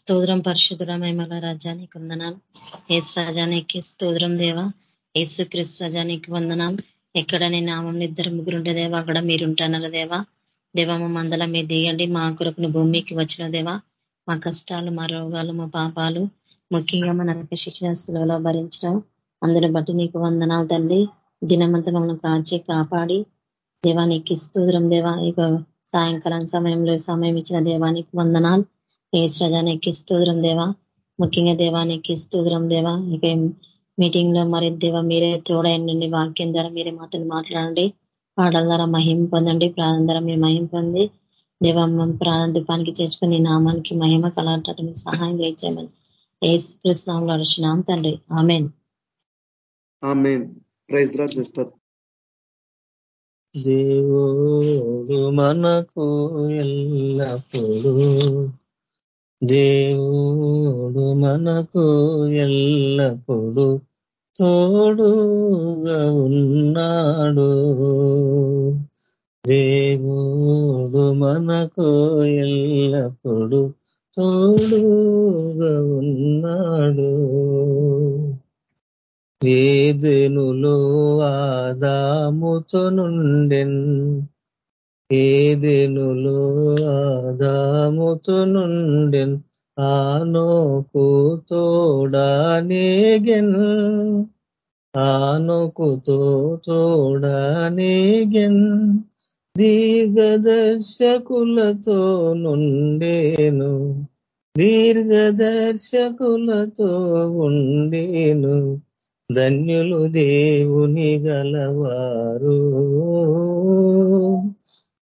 స్తోత్రం పరిశుద్ధుడ మహిమల రాజానికి వందనాలు. ఏసు రాజానికి స్తోత్రం దేవా. ఏసు క్రిస్ రాజానికి వందనాలు. ఎక్కడ నీ నామం ఇద్దరు ముగ్గురుంటే దేవా అక్కడ మీరుంటున్నారు దేవా. దేవా మందల మీ దిగండి. మా కొరకును భూమికి వచ్చిన దేవా. మా కష్టాలు మా రోగాలు మా పాపాలు ముఖ్యంగా మన శిక్షణ భరించడం అందుని బట్టి నీకు వందనాలు తల్లి. దినమంతా మమ్మల్ని కాచి కాపాడి దేవానికి స్తోత్రం దేవా. ఇక సాయంకాలం సమయంలో సమయం ఇచ్చిన దేవానికి వందనాలు. ఏ సజానికి స్తోత్రం దేవా? ముఖ్యంగా దేవానికి స్తోత్రం దేవా? ఇక మీటింగ్లో మరి దేవా మీరే తోడైండి వాక్యం ద్వారా మీరే మాతను మాట్లాడండి. పాటల ద్వారా మహిం పొందండి ప్రాణం ద్వారా మీ మహిం పొంది. దేవా ప్రాణం దుపానికి చేసుకుని నామానికి మహిమ కలాటట్టు మీ సహాయం చేయించామని ఏ కృష్ణంలో అరుచున్నాం తండ్రి. ఆమెన్. దేవుడు మనకు ఎల్లప్పుడు దేవుడు మనకు ఎల్లప్పుడు తోడుగా ఉన్నాడు. దేవుడు మనకు ఎల్లప్పుడు తోడుగా ఉన్నాడు. ఏదెనులో ఆదాముతో నుండెన్ ఏదెనులో ఆదాముతో నుండెన్ ఆనోకు తోడానేగెన్. ఆనోకుతో తోడానేగెన్ దీర్ఘదర్శకులతో నుండేను దీర్ఘదర్శకులతో ఉండేను. ధన్యులు దేవుని గలవారు.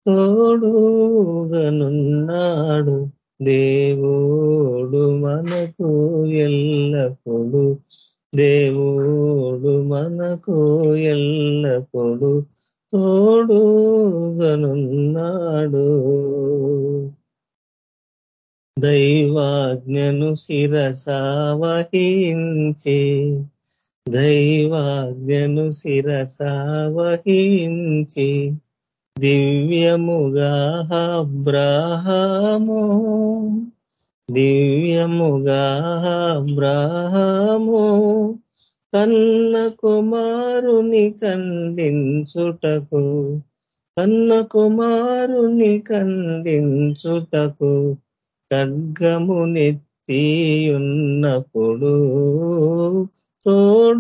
తోడుగనున్నాడు దేవుడు మనకు ఎల్లప్పుడు. దేవుడు మనకు ఎల్లప్పుడు తోడుగనున్నాడు దైవాజ్ఞను శిరసావహించి దైవాజ్ఞను శిరసావహించి దివ్యముగా బ్రహము దివ్యముగా బ్రహము కన్న కుమారుని ఖండించుటకు కన్న కుమారుని ఖండించుటకు ఖడ్గమునెత్తియున్నప్పుడు తోడుగనున్నాడు.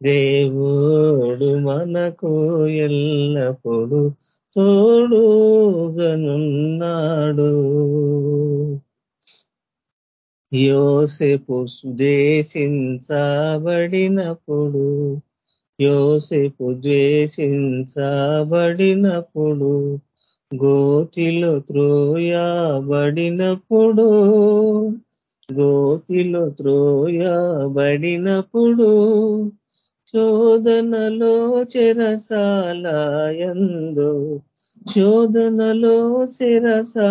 దేవుడు మనకు ఎల్లప్పుడు తోడుగనున్నాడు. యోసెపు ద్వేషించబడినప్పుడు యోసెపు ద్వేషించబడినప్పుడు గోతిలో త్రోయబడినప్పుడు గోతిలో త్రోయబడినప్పుడు శోధనలో చెరసాలయందు శోధనలో శిరసాలయందు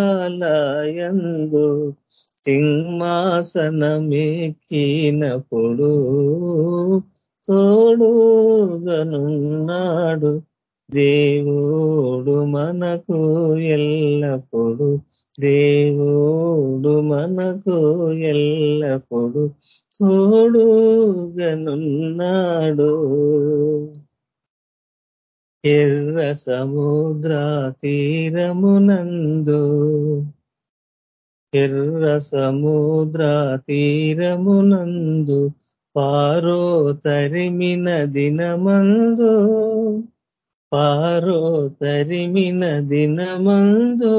సింహాసనమెక్కినప్పుడు తోడుగనున్నాడు. దేవుడు మనకు ఎల్లప్పుడు దేవుడు మనకు ఎల్లప్పుడు తోడుగనున్నాడు. ఎర్ర సముద్ర తీరమునందు ఎర్ర సముద్ర తీరమునందు పారో తరిమిన దినమందు పారో తరిమిన దినమందు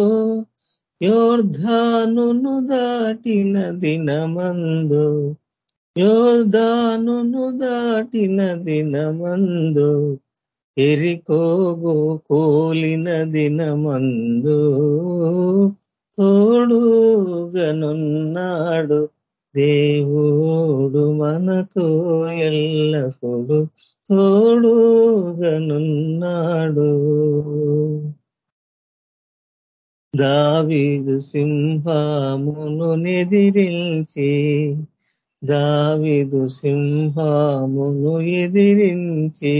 యోర్ధానును దాటిన దినమందు యోధాను దాటిన దినమందు ఎరికోగు కూలిన దినమందు తోడుగనున్నాడు దేవుడు మనకు ఎల్లప్పుడు తోడుగనున్నాడు. దావీదు సింహమును నెదిరించి దావిదు సింహమును ఎదిరించి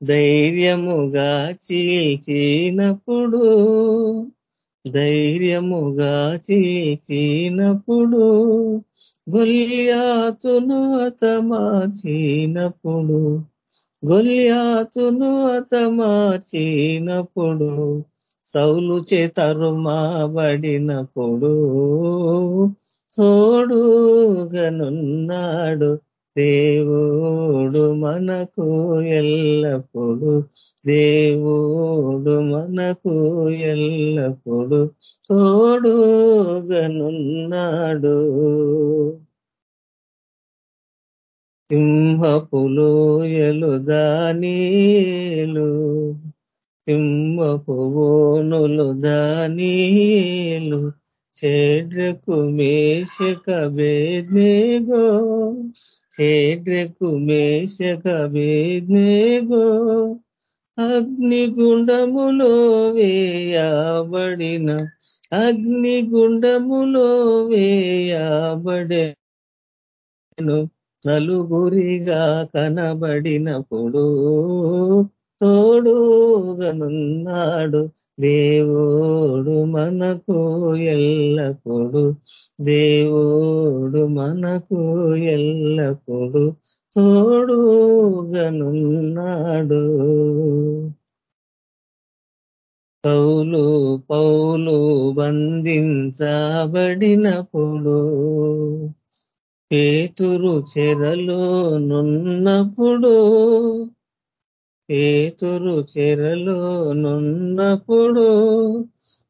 ధైర్యముగా చీల్చినప్పుడు ధైర్యముగా చీల్చినప్పుడు గొల్యాతును అతమార్చినప్పుడు గొల్యాతును అతమార్చినప్పుడు సౌలు చేతరుమాబడినప్పుడు తోడుగనున్నాడు. దేవుడు మనకు ఎల్లప్పుడు దేవుడు మనకు ఎల్లప్పుడు తోడుగనున్నాడు. సింహపులోయలు దానీలు సింహపు ఓనులు దానీలు చేడ్రకు మేషక బేద్నేగో చేడ్రకు మేషక బేద్నేగో అగ్నిగుండములో వేయబడిన అగ్నిగుండములో వేయబడెను నలుగురిగా కనబడినప్పుడు తోడుగనున్నాడు. దేవుడు మనకు ఎల్లప్పుడు దేవుడు మనకు ఎల్లప్పుడు తోడుగనున్నాడు. పౌలు పౌలు బంధించబడినప్పుడు పేతురు చెరలో నున్నప్పుడు పేతురు చెరలో నున్నప్పుడు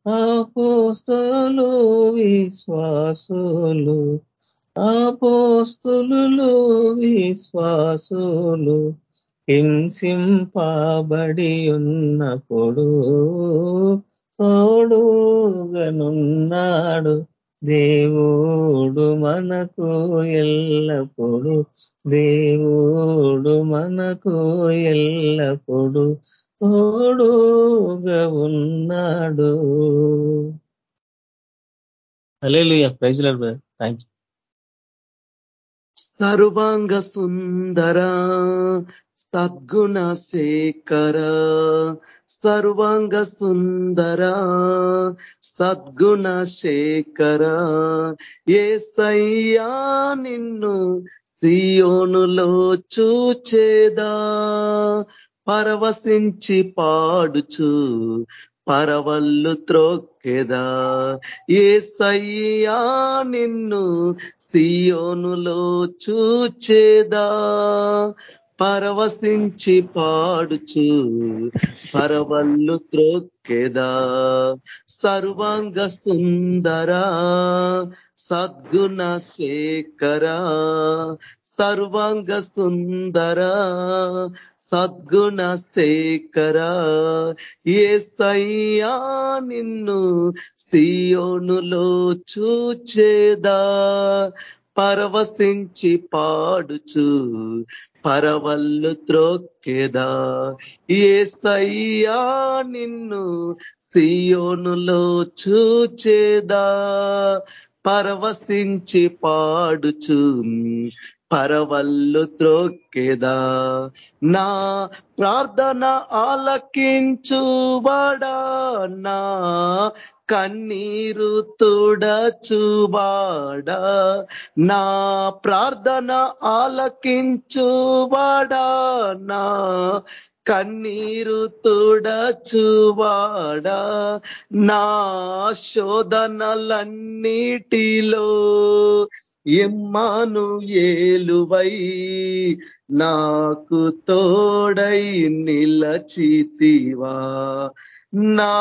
ఆపోస్తులు విశ్వాసులు ఆపోస్తులు విశ్వాసులు హింసింపబడి ఉన్నప్పుడు తోడుగనున్నాడు. దేవుడు మనకు ఎల్లప్పుడు దేవుడు మనకు ఎల్లప్పుడు తోడుగా ఉన్నాడు. అలేలుయ ప్రైజ్ థ్యాంక్ యూ సర్వాంగ సుందర సద్గుణ శేఖర సర్వాంగ సుందర సద్గుణ శేఖర. ఏసయ్యా నిన్ను సియోనులో చూచేదా. పరవశించి పాడుచు పరవల్లు త్రొక్కెదా. ఏసయ్యా నిన్ను సియోనులో చూచేదా. పరవశించి పాడుచు పరవల్లు త్రొక్కెదా. సర్వాంగ సుందరా సద్గుణ శేఖరా. సర్వాంగ సుందరా సద్గుణ శేఖర. ఏసయ్యా నిన్ను సియోనులో చూచేదా. పరవశించి పాడుచు పరవల్లు త్రొక్కెదా? ఏసయ్యా నిన్ను సియోనులో చూచేదా? పరవశించి పాడుచు పరవల్లు త్రోక్కేదా? నా ప్రార్థన ఆలకించువాడా? నా కన్నీరు తుడచువాడా? నా ప్రార్థన ఆలకించువాడా? నా కన్నీరు తుడచువాడా? నా శోధనలన్నిటిలో ఎమ్మాను ఏలువై నాకు తోడై నిలచితివా? నా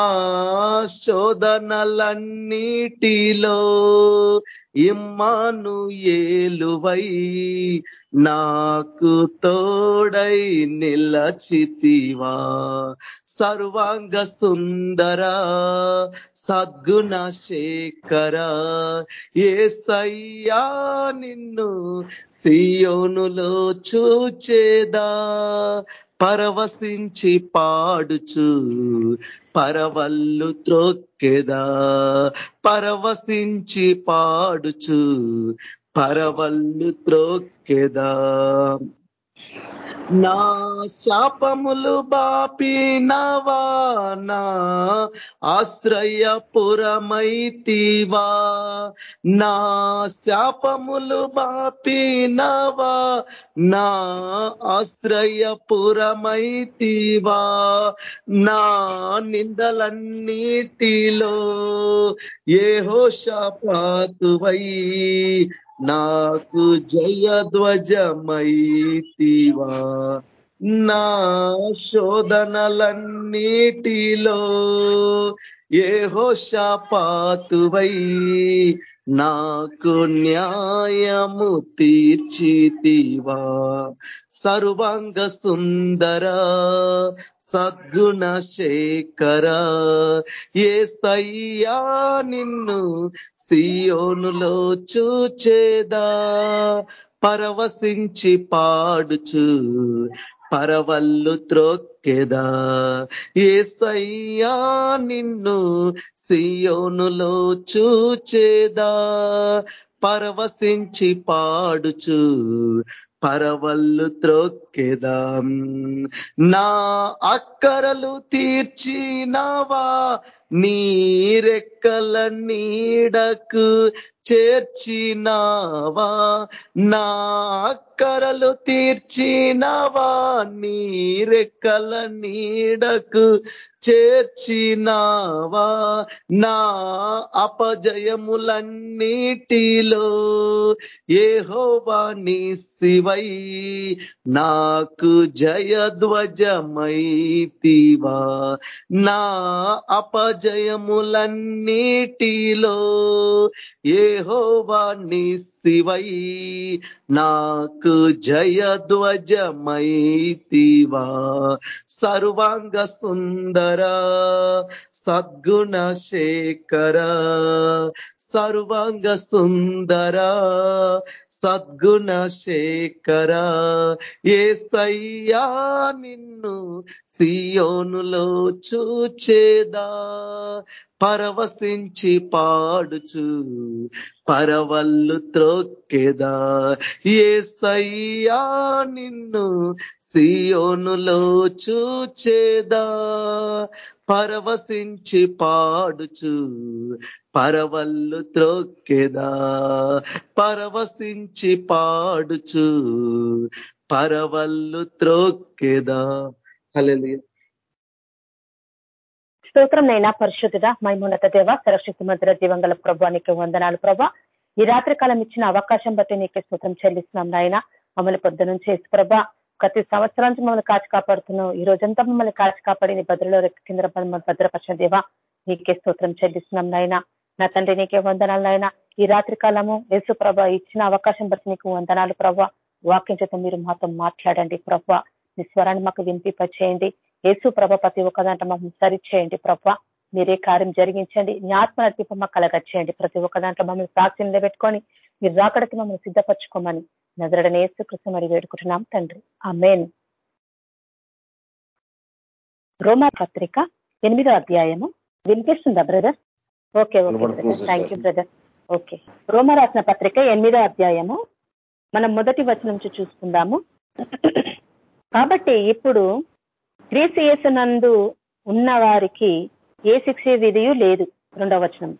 శోధనలన్నిటిలో ఇమ్మాను ఏలువై నాకు తోడై నిలచితివా. సర్వాంగ సుందర సద్గుణ శేఖర ఏసయ్యా నిన్ను సియోనులో చూచేదా. పరవశించి పాడుచు పరవల్లు త్రొక్కెదా. పరవశించి పాడుచు పరవల్లు త్రొక్కెదా. నా శాపములు బాపినవా? నా ఆశ్రయపురమైతివా? నా శాపములు బాపినవా? నా ఆశ్రయపురమైతివా? నా నిందలన్నిటిలో ఏ హోషపాతువై నాకు జయధ్వజమైతివా నా శోధనలన్నిటిలో ఏ హోషపాతువై నాకు న్యాయము తీర్చితివా. సర్వాంగ సుందర సద్గుణ శేఖర ఏ సయ్యా నిన్ను సియోనులో చూచేదా పరవశించి పాడుచు పరవల్లు త్రొక్కెదా. ఏ సయ్యా నిన్ను సియోనులో చూచేదా పరవశించి పాడుచు పరవల్లు త్రొక్కెదాం. నా అక్కరలు తీర్చినవా నీరెక్కల నీడకు చేర్చినావా. నా అక్కరలు తీర్చినవా నీరెక్కల నీడకు చేర్చినావా. నా అపజయములన్నిటిలో ఏహోవా నీ శివై నాకు జయధ్వజమైతివా. నా అపజయములన్నిటిలో ఏహోవా నీ శివై నాకు జయధ్వజమైతివా. సర్వాంగ సుందర సద్గుణ శేఖర సర్వాంగ సుందర సద్గుణ శేఖర. ఏ సయ్యా నిన్ను సియోనులో చూచేదా. పరవశించి పాడుచు పరవల్లు త్రొక్కెదా. ఏ సయ్యా నిన్ను సియోనులో చూచేదా. పరవశించి పాడుచు పరవల్లు త్రొక్కెదా. పరవశించి పాడుచు పరవల్లు త్రొక్కెదా. హలో స్తోత్రం నైనా పరిశుద్ధుడ మైమోన్నత దేవ సరక్షిత మంత్ర జీవంగల ప్రభానికి వందనాలు ప్రభా. ఈ రాత్రి కాలం ఇచ్చిన అవకాశం బట్టి నీకే స్తోత్రం చెల్లిస్తున్నాం నాయన. మమ్మల్ని పొద్దు నుంచి ప్రభా ప్రతి సంవత్సరానికి మమ్మల్ని కాచి కాపాడుతున్నావు. ఈ రోజంతా మమ్మల్ని కాచి కాపాడి నీ భద్రలో కింద భద్రపరిచిన దేవ నీకే స్తోత్రం చెల్లిస్తున్నాం నాయన. నా తండ్రి నీకే వందనాలు నాయన. ఈ రాత్రి కాలము యేసు ప్రభ ఇచ్చిన అవకాశం బట్టి నీకు వందనాలు ప్రభ. వాక్యం చేత మీరు మాతో మాట్లాడండి ప్రభ. మీ స్వరాన్ని మాకు వినిపింపచేయండి. యేసు ప్రభ ప్రతి ఒక్కదంట మాకు సరి చేయండి ప్రభ. మీరే కార్యం జరిగించండి. మీ ఆత్మ నడిపి మాకు కలగచ్చేయండి ప్రతి ఒక్క దాంట్లో మమ్మల్ని సాక్షి నిలబెట్టుకొని మీరు రాకడికి మమ్మల్ని సిద్ధపరచుకోమని నజరడని యేసు కృష్ణ మరి వేడుకుంటున్నాం తండ్రి. ఆ మెయిన్ రోమా పత్రిక ఎనిమిదో అధ్యాయము. వినిపిస్తుందా brother? Okay okay thank you brother. Okay. రోమా రాసిన పత్రిక ఎనిమిదో అధ్యాయము. మనం మొదటి వచనం నుంచి చూసుకుందాము. కాబట్టి ఇప్పుడు క్రీసియేసునందు ఉన్న వారికి ఏ శిక్ష విధియు లేదు. రెండవ వచనం.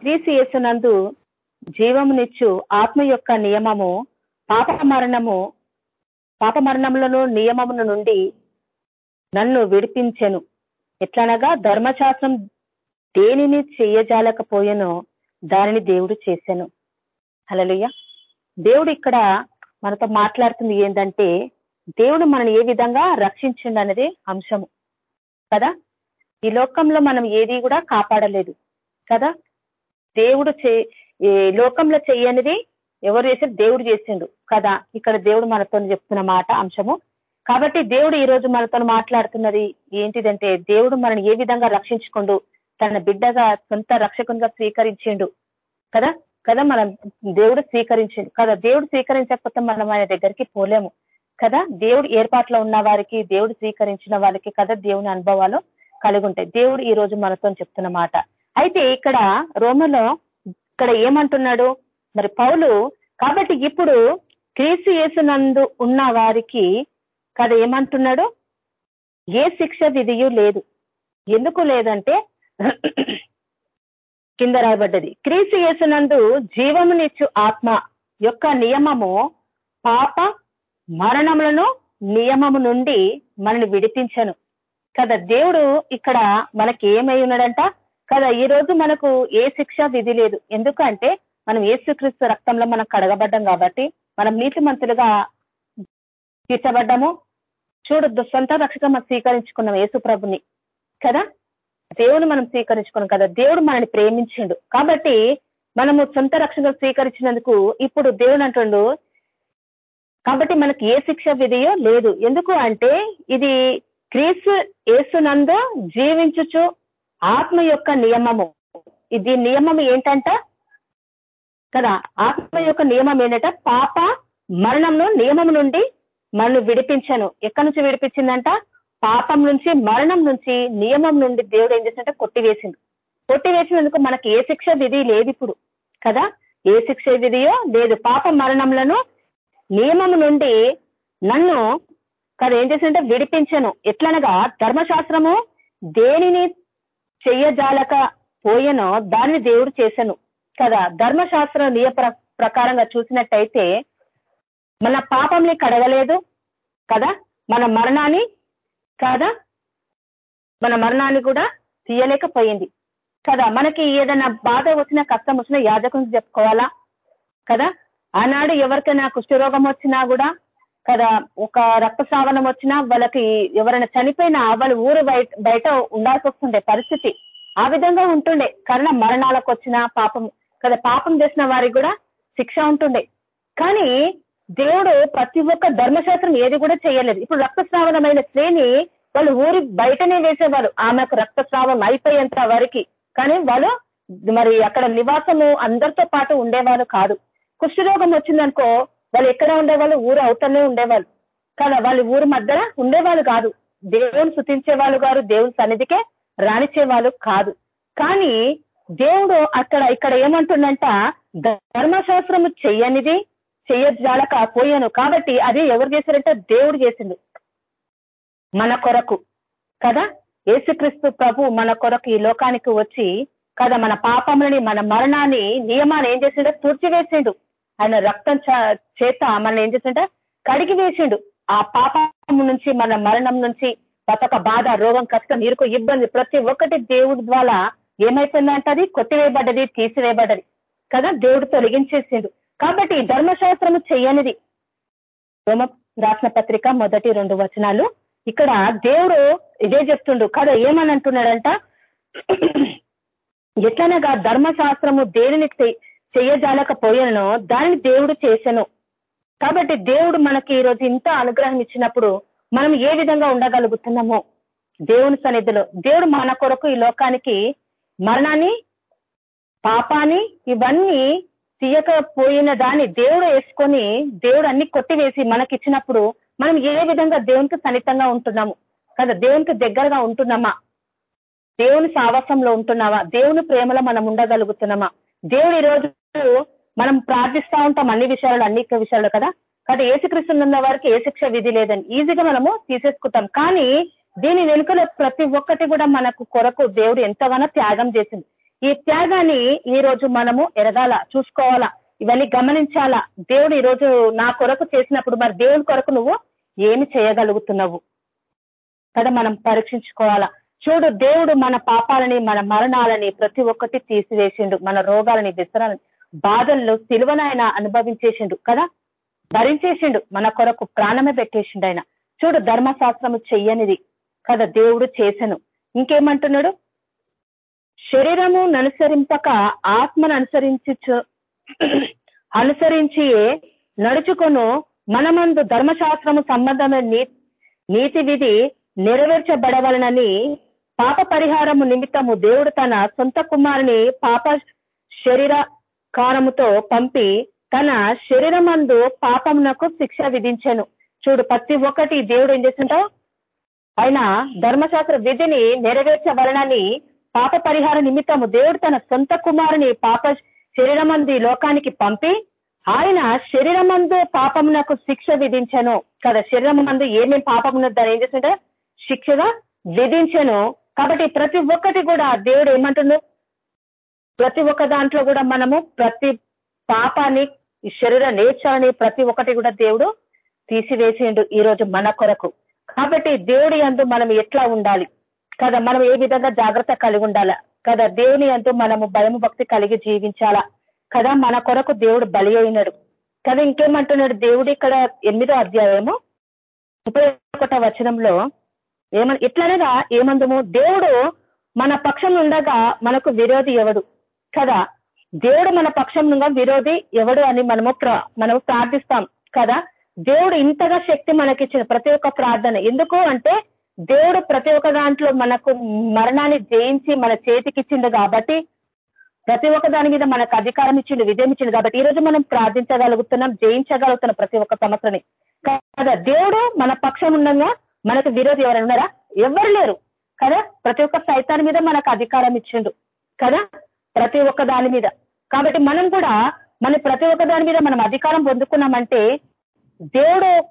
క్రీసియేసునందు జీవమునిచ్చు ఆత్మ యొక్క నియమము పాప మరణము పాప మరణములను నియమమును నుండి నన్ను విడిపించెను. ఎట్లనగా ధర్మశాస్త్రం దేనిని చేయజాలకపోయేనో దానిని దేవుడు చేశాను హలలుయ్య దేవుడు ఇక్కడ మనతో మాట్లాడుతుంది ఏంటంటే దేవుడు మనల్ని ఏ విధంగా రక్షించిండు అనేది అంశము. కదా? ఈ లోకంలో మనం ఏది కూడా కాపాడలేదు. కదా? దేవుడు చే లోకంలో చెయ్యనిది ఎవరు చేసి దేవుడు చేసిండు. కదా? ఇక్కడ దేవుడు మనతో చెప్తున్న మాట అంశము. కాబట్టి దేవుడు ఈ రోజు మనతో మాట్లాడుతున్నది ఏంటిదంటే దేవుడు మనని ఏ విధంగా రక్షించుకుండు? తన బిడ్డగా సొంత రక్షకునిగా స్వీకరించిండు. కదా? కదా? మనం దేవుడు స్వీకరించిండు. కదా? దేవుడు స్వీకరించకపోతే మనం ఆయన దగ్గరికి పోలేము. కదా? దేవుడు ఏర్పాట్లో ఉన్న వారికి దేవుడు స్వీకరించిన వారికి కదా దేవుని అనుభవాలు కలిగి ఉంటాయి దేవుడు ఈ రోజు మనతో చెప్తున్న మాట. అయితే ఇక్కడ రోమలో ఇక్కడ ఏమంటున్నాడు? మరి పౌలు కాబట్టి ఇప్పుడు క్రీస్తు యేసునందు ఉన్న వారికి కదా ఏమంటున్నాడు? ఏ శిక్ష విధియు లేదు. ఎందుకు లేదంటే కింద రాయబడ్డది. క్రీస్తు యేసునందు జీవమునిచ్చు ఆత్మ యొక్క నియమము పాప మరణములను నియమము నుండి మనల్ని విడిపించను. కదా దేవుడు ఇక్కడ మనకి ఏమై ఉన్నాడంట? కదా ఈ రోజు మనకు ఏ శిక్ష విధి లేదు. ఎందుకంటే మనం ఏసుక్రీస్తు రక్తంలో మనం కడగబడ్డాం కాబట్టి మనం నీతిమంతులుగా తీర్చబడ్డాము చూడు సొంత రక్షక మనం స్వీకరించుకున్నాం యేసు ప్రభుని. కదా? దేవుని మనం స్వీకరించుకున్నాం కదా. దేవుడు మనల్ని ప్రేమించిండు. కాబట్టి మనము సొంత రక్షణ స్వీకరించినందుకు ఇప్పుడు దేవుడు అంటుండు కాబట్టి మనకి ఏ శిక్ష విధియో లేదు. ఎందుకు అంటే ఇది క్రీస్తు ఏసునందు జీవించుచు ఆత్మ యొక్క నియమము. ఇది నియమం ఏంటంట? కదా ఆత్మ యొక్క నియమం ఏంటంట? పాప మరణంలో నియమం నుండి మనను విడిపించను. ఎక్కడి నుంచి విడిపించిందంట? పాపం నుంచి మరణం నుంచి నియమం నుండి దేవుడు ఏం చేసిందంటే? కొట్టివేసింది కొట్టివేసినందుకు మనకి ఏ శిక్ష విధి లేదు ఇప్పుడు. కదా ఏ శిక్ష విధియో లేదు. పాప మరణంలను నియమం నుండి నన్ను కదా ఏం చేసిందంటే విడిపించను. ఎట్లనగా ధర్మశాస్త్రము దేనిని చెయ్యజాలక పోయనో దాన్ని దేవుడు చేశాను కదా ధర్మశాస్త్ర నియ ప్రకారంగా చూసినట్టయితే మన పాపంని కడగలేదు కదా మన మరణాన్ని కాదా మన మరణాన్ని కూడా తీయలేకపోయింది. కదా మనకి ఏదైనా బాధ వచ్చినా కష్టం వచ్చినా యాజకుని చెప్పుకోవాలా? కదా ఆనాడు ఎవరికైనా కుష్ఠరోగం వచ్చినా కూడా కదా ఒక రక్తస్రావణం వచ్చినా వాళ్ళకి ఎవరైనా చనిపోయినా వాళ్ళు ఊరు బయట బయట ఉండాల్సి వస్తుండే పరిస్థితి. ఆ విధంగా ఉంటుండే. కరణ మరణాలకు వచ్చిన పాపం కదా పాపం చేసిన వారికి కూడా శిక్ష ఉంటుండే. కానీ దేవుడు ప్రతి ఒక్క ధర్మశాస్త్రం ఏది కూడా చేయలేదు. ఇప్పుడు రక్తస్రావణమైన స్త్రీని వాళ్ళు ఊరి బయటనే వేసేవారు. ఆమెకు రక్తస్రావం అయిపోయేంత వరకు. కానీ వాళ్ళు మరి అక్కడ నివాసము అందరితో పాటు ఉండేవారు కాదు. కుష్ఠరోగం వచ్చిందనుకో వాళ్ళు ఎక్కడ ఉండేవాళ్ళు? ఊరు అవుతూనే ఉండేవాళ్ళు. కదా వాళ్ళు ఊరు మధ్యన ఉండేవాళ్ళు కాదు. దేవుని శుతించే వాళ్ళు గారు దేవుని సన్నిధికే రాణించే వాళ్ళు కాదు. కానీ దేవుడు అక్కడ ఇక్కడ ఏమంటుండంట ధర్మశాస్త్రము చెయ్యనిది చెయ్యజాలక పోయాను కాబట్టి అది ఎవరు చేశారంటే దేవుడు చేసిండు. మన కొరకు. కదా? యేసుక్రీస్తు ప్రభు మన కొరకు ఈ లోకానికి వచ్చి కదా? మన పాపములని మన మరణాన్ని నియమాన్ని ఏం చేసిండో? తుడిచివేసిండు. ఆయన రక్తం చేత మనల్ని ఏం చేసిండ కడిగి వేసిండు. ఆ పాపం నుంచి మన మరణం నుంచి ప్రతొక బాధ రోగం కష్టం ఇరుకు ఇబ్బంది ప్రతి ఒక్కటి దేవుడి ద్వారా ఏమైపోయిందంటే అది కొట్టివేయబడ్డది తీసివేయబడ్డది. కదా? దేవుడు తొలగించేసిండు. కాబట్టి ధర్మశాస్త్రము చేయనిది. రోమ రాసిన పత్రిక మొదటి రెండు వచనాలు. ఇక్కడ దేవుడు ఇదే చెప్తుండు. కదా? ఏమని అంటున్నాడంట? ఎట్లనగా ధర్మశాస్త్రము దేనిని చెయ్యజాలకపోయానో దాన్ని దేవుడు చేశాను కాబట్టి దేవుడు మనకి ఈరోజు ఇంత అనుగ్రహం ఇచ్చినప్పుడు మనం ఏ విధంగా ఉండగలుగుతున్నామో దేవుని సన్నిధిలో. దేవుడు మన కొరకు ఈ లోకానికి మరణాన్ని పాపాన్ని ఇవన్నీ తీయకపోయిన దాన్ని దేవుడు వేసుకొని దేవుడు అన్ని కొట్టివేసి మనకిచ్చినప్పుడు మనం ఏ విధంగా దేవునికి సన్నిహితంగా ఉంటున్నాము? కదా దేవునికి దగ్గరగా ఉంటున్నామా? దేవుని సావాసంలో ఉంటున్నావా? దేవుని ప్రేమలో మనం ఉండగలుగుతున్నామా? దేవుడు ఈరోజు మనం ప్రార్థిస్తా ఉంటాం అన్ని విషయాలు అన్ని విషయాలు కదా? కాబట్టి ఏసుక్రీస్తు ఉన్న వారికి ఏ శిక్ష విధి లేదని ఈజీగా మనము తీసేసుకుంటాం. కానీ దీని వెనుకలో ప్రతి ఒక్కటి కూడా మనకు కొరకు దేవుడు ఎంతగానో త్యాగం చేసింది. ఈ త్యాగాన్ని ఈ రోజు మనము ఎరగాల చూసుకోవాలా? ఇవన్నీ గమనించాలా? దేవుడు ఈ రోజు నా కొరకు చేసినప్పుడు మరి దేవుని కొరకు నువ్వు ఏమి చేయగలుగుతున్నావు? కదా మనం పరీక్షించుకోవాలా? చూడు దేవుడు మన పాపాలని మన మరణాలని ప్రతి ఒక్కటి తీసివేసిండు. మన రోగాలని విసరాలని బాధల్లో సిలువనాయన అనుభవించేసిండు కదా? భరించేసిండు. మన కొరకు ప్రాణమే పెట్టేసిండు ఆయన. చూడు ధర్మశాస్త్రము చెయ్యనిది కదా దేవుడు చేసను. ఇంకేమంటున్నాడు? శరీరము అనుసరింపక ఆత్మను అనుసరించు అనుసరించి నడుచుకొను మనమందు ధర్మశాస్త్రము సంబంధమైన నీతి విధి నెరవేర్చబడవలనని పాప పరిహారము నిమిత్తము దేవుడు తన సొంత కుమారుని పాప శరీర కారముతో పంపి తన శరీరమందు పాపమునకు శిక్ష విధించను. చూడు ప్రతి ఒక్కటి దేవుడు ఏం చేస్తుంటావు ఆయన ధర్మశాస్త్ర విధిని నెరవేర్చవలనని పాప పరిహార నిమిత్తము దేవుడు తన సొంత కుమారుని పాప శరీరమంది లోకానికి పంపి ఆయన శరీరమందు పాపమునకు శిక్ష విధించను. కదా శరీరం మందు ఏమేమి పాపం దాని ఏం చేస్తుంటే శిక్షగా విధించను. కాబట్టి ప్రతి ఒక్కటి కూడా దేవుడు ఏమంటుండు? ప్రతి ఒక్క దాంట్లో కూడా మనము ప్రతి పాపాన్ని శరీర నేర్చాలని ప్రతి ఒక్కటి కూడా దేవుడు తీసివేసిండు ఈ రోజు మన కొరకు. కాబట్టి దేవుడి అందు మనం ఎట్లా ఉండాలి? కదా మనం ఏ విధంగా జాగ్రత్త కలిగి ఉండాలా? కదా దేవుని అందు మనము భయము భక్తి కలిగి జీవించాలా? కదా మన కొరకు దేవుడు బలి అయినాడు. కదా ఇంకేమంటున్నాడు? దేవుడు ఇక్కడ ఎనిమిదో అధ్యాయము ముప్పై ఒకటో వచనంలో ఏమ ఎట్లనగా ఏమందము? దేవుడు మన పక్షం ఉండగా మనకు విరోధి ఎవడు? కదా? దేవుడు మన పక్షం విరోధి ఎవడు అని మనము మనము ప్రార్థిస్తాం. కదా? దేవుడు ఇంతగా శక్తి మనకిచ్చిన ప్రతి ఒక్క ప్రార్థన. ఎందుకు అంటే దేవుడు ప్రతి ఒక్క దాంట్లో మనకు మరణాన్ని జయించి మన చేతికిచ్చిండు కాబట్టి ప్రతి ఒక్క దాని మీద మనకు అధికారం ఇచ్చిండు విజయం ఇచ్చిండు కాబట్టి ఈ రోజు మనం ప్రార్థించగలుగుతున్నాం జయించగలుగుతున్నాం ప్రతి ఒక్క సమస్యని కదా? దేవుడు మన పక్షం ఉండగా మనకు విరోధి ఎవరైనా ఉన్నారా? ఎవరు లేరు. కదా? ప్రతి ఒక్క సైతాన్ని మీద మనకు అధికారం ఇచ్చిండు. కదా? ప్రతి ఒక్క దాని మీద. కాబట్టి మనం కూడా మన ప్రతి ఒక్క దాని మీద మనం అధికారం పొందుకున్నామంటే దేవుడు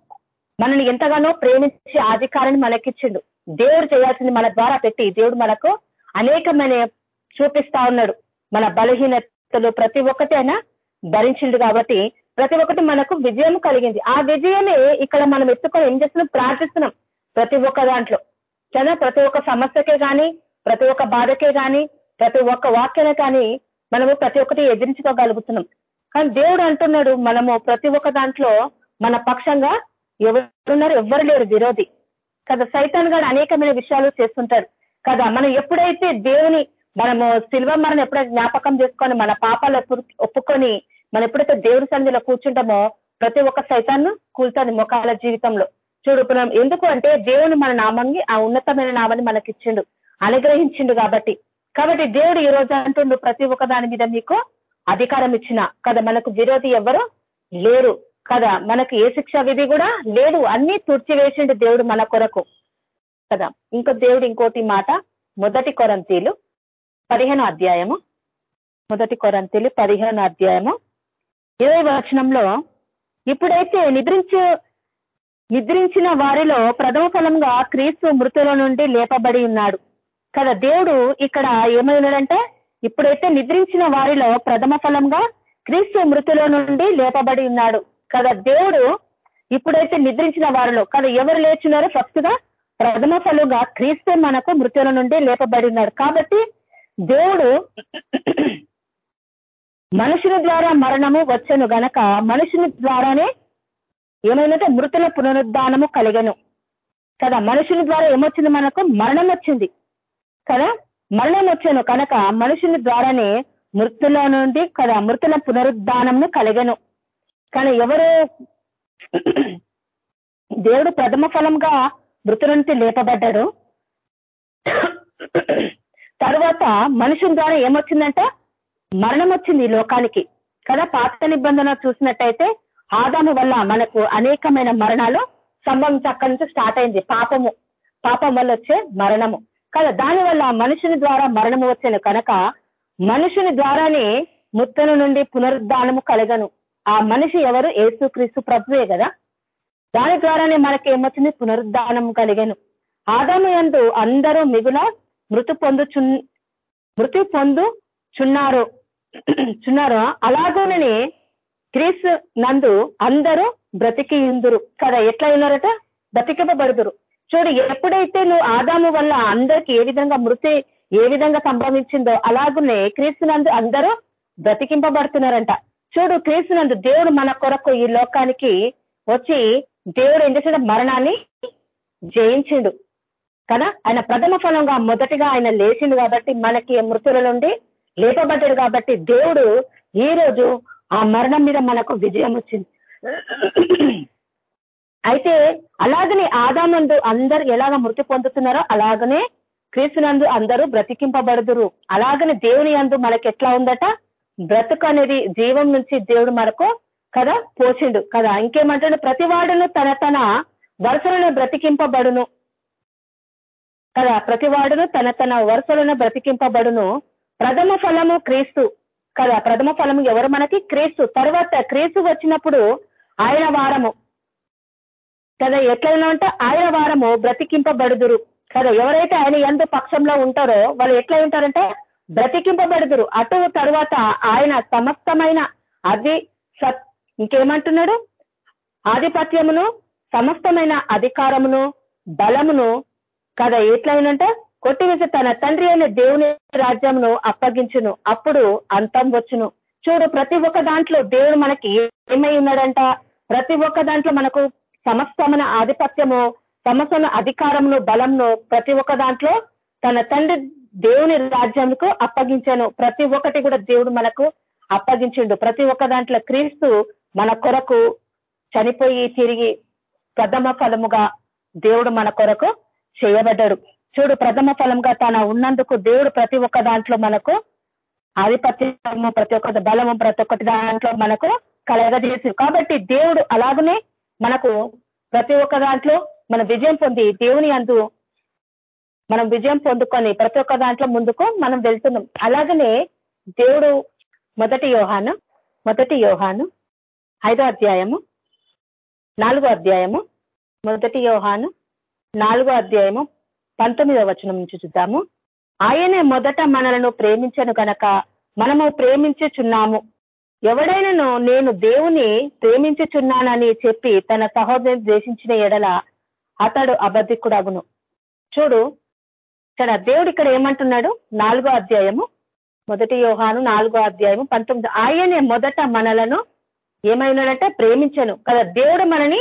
మనల్ని ఎంతగానో ప్రేమించి అధికారాన్ని మనకిచ్చిండు. దేవుడు చేయాల్సింది మన ద్వారా పెట్టి దేవుడు మనకు అనేకమైన చూపిస్తా ఉన్నాడు. మన బలహీనతలు ప్రతి ఒక్కటి అయినా భరించిండు కాబట్టి ప్రతి ఒక్కటి మనకు విజయం కలిగింది. ఆ విజయమే ఇక్కడ మనం ఎత్తుకొని ఏం చేస్తున్నాం? ప్రార్థిస్తున్నాం. ప్రతి ఒక్క దాంట్లో. కదా ప్రతి ఒక్క సమస్యకే కానీ ప్రతి ఒక్క బాధకే కానీ ప్రతి ఒక్క వాక్యనే కానీ మనము ప్రతి ఒక్కటి ఎదిరించుకోగలుగుతున్నాం. కానీ దేవుడు అంటున్నాడు మనము ప్రతి ఒక్క దాంట్లో మన పక్షంగా ఎవరున్నారు ఎవ్వరు లేరు విరోధి. కదా సైతాన్ గారు అనేకమైన విషయాలు చేస్తుంటాడు కదా మనం ఎప్పుడైతే దేవుని మనము శిల్వ మరణం ఎప్పుడైతే జ్ఞాపకం చేసుకొని మన పాపాలు ఒప్పుకొని మనం ఎప్పుడైతే దేవుడి సన్నిధిలో కూర్చుంటామో ప్రతి ఒక్క సైతాన్ని కూల్తుంది ముఖాల జీవితంలో. చూడు మనం ఎందుకు అంటే దేవుని మన నామాన్ని ఆ ఉన్నతమైన నామాన్ని మనకిచ్చిండు అనుగ్రహించిండు కాబట్టి. కాబట్టి దేవుడు ఈ రోజు అంటుండు ప్రతి ఒక్క దాని మీద మీకు అధికారం ఇచ్చిన కదా మనకు విరోధి ఎవరు లేరు కదా. మనకు ఏ శిక్ష విధి కూడా లేదు. అన్ని తుడిచివేసిండు దేవుడు మన కొరకు కదా. ఇంకో దేవుడు ఇంకోటి మాట మొదటి కొరంతీలు పదిహేను అధ్యాయము మొదటి కొరంతీలు పదిహేను అధ్యాయము. ఇరవై వచనంలో ఇప్పుడైతే నిద్రించు నిద్రించిన వారిలో ప్రథమ ఫలంగా క్రీస్తు మృతుల నుండి లేపబడి ఉన్నాడు. కదా దేవుడు ఇక్కడ ఏమైనాడంటే ఇప్పుడైతే నిద్రించిన వారిలో ప్రథమ ఫలంగా క్రీస్తు మృతుల నుండి లేపబడి ఉన్నాడు. కదా దేవుడు ఇప్పుడైతే నిద్రించిన వారిలో కదా ఎవరు లేచున్నారో ఫస్ట్గా ప్రథమ ఫలుగా క్రీస్తు మనకు మృతుల నుండి లేపబడి ఉన్నాడు. కాబట్టి దేవుడు మనుషుల ద్వారా మరణము వచ్చను గనక మనుషుని ద్వారానే ఏమైందంటే మృతుల పునరుద్ధానము కలిగను. కదా మనుషుని ద్వారా ఏమొచ్చింది మనకు? మరణం వచ్చింది. కదా మరణం వచ్చాను కనుక మనుషుని ద్వారానే మృతుల నుండి కదా మృతుల పునరుద్ధానంను కలిగను. కానీ ఎవరు? దేవుడు ప్రథమ ఫలంగా మృతుల నుంచి లేపబడ్డాడు. తర్వాత మనుషుని ద్వారా ఏమొచ్చిందంటే మరణం వచ్చింది ఈ లోకానికి. కదా పాత నిబంధన చూసినట్టయితే ఆదాము వల్ల మనకు అనేకమైన మరణాలు సంభవించి అక్కడి నుంచి స్టార్ట్ అయింది. పాపము. పాపం వల్ల వచ్చే మరణము. కదా దాని వల్ల మనుషుని ద్వారా మరణము వచ్చాను కనుక మనుషుని ద్వారానే ముత్తను నుండి పునరుద్ధానము కలగను. ఆ మనిషి ఎవరు? ఏసు క్రీస్తు ప్రభువే కదా. దాని ద్వారానే మనకి ఏమొచ్చింది? పునరుద్ధానం కలిగాను. ఆదాము ఎందు అందరూ మిగుల మృతి పొందుచు మృతి పొందు చున్నారు? చున్నారు అలాగనే క్రీస్తు నందు అందరూ బ్రతికి ఇందురు కదా ఎట్లా ఉన్నారట? బ్రతికింపబడుదురు. చూడు ఎప్పుడైతే నువ్వు ఆదాము వల్ల అందరికి ఏ విధంగా మృతి ఏ విధంగా సంభవించిందో అలాగనే క్రీస్తునందు అందరూ బ్రతికింపబడుతున్నారంట. చూడు క్రీస్తునందు దేవుడు మన కొరకు ఈ లోకానికి వచ్చి దేవుడు ఏం చేసిన మరణాన్ని జయించిండు. కదా ఆయన ప్రథమ ఫలంగా మొదటిగా ఆయన లేచిండు కాబట్టి మనకి మృతుల నుండి లేపబడ్డాడు కాబట్టి దేవుడు ఈ రోజు ఆ మరణం మీద మనకు విజయం వచ్చింది. అయితే అలాగనే ఆదానందు అందరు ఎలాగ మృతి పొందుతున్నారో అలాగనే క్రీస్తునందు అందరూ బ్రతికింపబడుదురు. అలాగనే దేవుని అందు మనకి ఎట్లా ఉందట? బ్రతుకు అనేది జీవం నుంచి దేవుడు మనకు కదా పోసిండు కదా. ఇంకేమంటాడు? ప్రతివాడును తన తన వరుసలను బ్రతికింపబడును కదా. ప్రతివాడును తన తన వరుసలను బ్రతికింపబడును. ప్రథమ ఫలము క్రీస్తు. కదా ప్రథమ ఫలము ఎవరు? మనకి క్రీస్తు. తర్వాత క్రీస్తు వచ్చినప్పుడు ఆయన వారము. కదా ఎట్లయినా అంటే ఆయన వారము బ్రతికింపబడుదురు. కదా ఎవరైతే ఆయన ఎంత పక్షంలో ఉంటారో వాళ్ళు ఎట్లా ఉంటారంటే బ్రతికింపబడుదురు. అటు తర్వాత ఆయన సమస్తమైన అది సత్ ఇంకేమంటున్నాడు? ఆధిపత్యమును సమస్తమైన అధికారమును బలమును కదా ఎట్లయినంటే కొట్టివేసి తన తండ్రి అయిన దేవుని రాజ్యమును అప్పగించును. అప్పుడు అంతం వచ్చును. చూడు ప్రతి ఒక్క దాంట్లో దేవుడు మనకి ఏమై ఉన్నాడంట? ప్రతి ఒక్క దాంట్లో మనకు సమస్తమైన ఆధిపత్యము సమస్తమైన అధికారమును బలంను ప్రతి ఒక్క దాంట్లో తన తండ్రి దేవుని రాజ్యంకు అప్పగించాను. ప్రతి ఒక్కటి కూడా దేవుడు మనకు అప్పగించిండు. ప్రతి ఒక్క దాంట్లో క్రీస్తు మన కొరకు చనిపోయి తిరిగి ప్రథమ ఫలముగా దేవుడు మన కొరకు చేయబడ్డాడు. చూడు ప్రథమ ఫలంగా తన ఉన్నందుకు దేవుడు ప్రతి ఒక్క దాంట్లో మనకు ఆధిపత్యము ప్రతి ఒక్క బలము ప్రతి ఒక్కటి దాంట్లో మనకు కలగజేసి కాబట్టి దేవుడు అలాగనే మనకు ప్రతి ఒక్క దాంట్లో మన విజయం పొంది దేవుని అందు మనం విజయం పొందుకొని ప్రతి ఒక్క దాంట్లో ముందుకు మనం వెళ్తున్నాం. అలాగనే దేవుడు మొదటి యోహాను మొదటి యోహాను ఐదో అధ్యాయము నాలుగో అధ్యాయము మొదటి యోహాను నాలుగో అధ్యాయము పంతొమ్మిదవ వచనం నుంచి చూద్దాము. ఆయనే మొదట మనలను ప్రేమించను కనుక మనము ప్రేమించుచున్నాము. ఎవడైనాను నేను దేవుని ప్రేమించుచున్నానని చెప్పి తన సహోదరుని ద్వేషించిన ఎడల అతడు అబద్ధికుడగును. చూడు ఇక్కడ దేవుడు ఇక్కడ ఏమంటున్నాడు? నాలుగో అధ్యాయము మొదటి యోహాను నాలుగో అధ్యాయము పంతొమ్మిది. ఆయనే మొదట మనలను ఏమైనాడంటే ప్రేమించను. కదా దేవుడు మనని